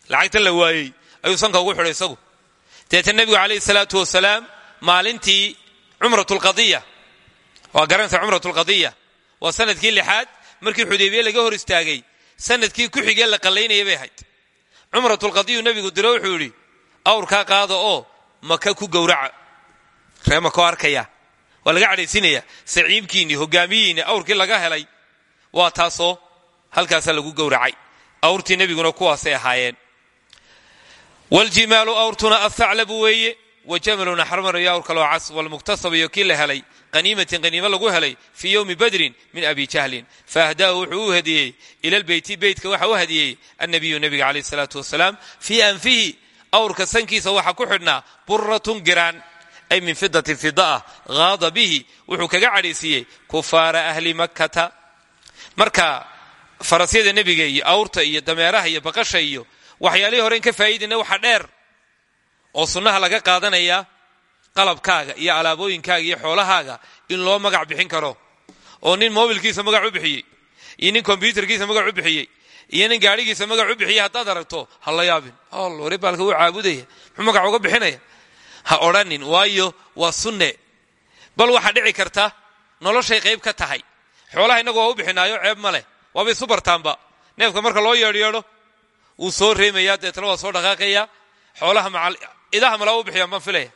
lacagta la waayey. Ayuu sanka ugu xidhay isagu. Deeta nebigu calayhi salaatu wasalaam maalintii cumrat lqadiya waa garanaysa cumrat lqadiya waa sannadkii lixaad markii xudaybiye laga hor istaagay sannadkii ku xigee la qallaynaya bay ahayd. Cumratulqadiyu nebigu diro wuxuu yidhi awrkaa qaada oo maka ku gowraca ree mako arkaya. Waa laga cadhaysinaya. Saciibkiinni hogaamiyiinni awrkii laga helay. Waa taasoo halkaasaa lagu gowracay. Awrtii nebiguna kuwaasay ahaayeen. Waljimaalu awrtuna athaclabu weeye. Wa jamalun axramar iyo awr kaloo cas walmuktasab iyo kii la helay. Qaniimatin qaniimo lagu helay. Fii yowmi badrin min abi jahlin. Faahdaahu wuxuu u hadiyey. Ila lbeyti beytka waxa u hadiyey annabiyu nebiga calayh salaatu wasalaam. Fii anfihi awrka sankiisa waxaa ku xidhnaa. Buratun giraan ay min fidatin fidaah haada bihi wuxuu kaga cadhaysiiyey kufaara ahli makkata. Marka farasyada nebiga iyo awrta iyo dameeraha iyo baqasha iyo waxyaalihii horen ka faa'iidayna waxa dheer oo sunnaha laga qaadanaya qalabkaaga iyo alaabooyinkaaga iyo xoolahaaga in loo magac bixin karo. Oo nin mobilkiisa magac u bixiyey iyo nin kombyutarkiisa magac u bixiyey iyo nin gaadhigiisa magac u bixiyey haddaad aragto ha yaabin. Lore baalka wuu caabudaya magac uga bixinaya ha odhanin waayo waa sunne. Bal waxaa dhici karta noloshay qayb ka tahay. Xoolaha innagu u bixinaayo ceeb ma leh. Waaba isu neefka marka loo yeedhyeedho wuu soo reemaya deetna waa soo dhaqaaqaya. Xoolaha idaha malaa u bixiyaan baan filaya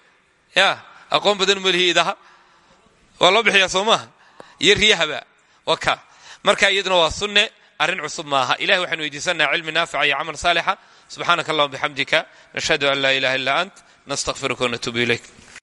ya aqoon badan malihi idaha. Waa loo bixiyaa soo maaha iyo riyahaba waa ka. Marka iyaduna waa sunne arrin cusub maaha ilahi waxaan weydiisanaa cilmi naafica iyo camal saalixa. Subxaanaka allahuma nashhadu an laa ilaha illa ant nastaqfiruka wanatuubu ilayk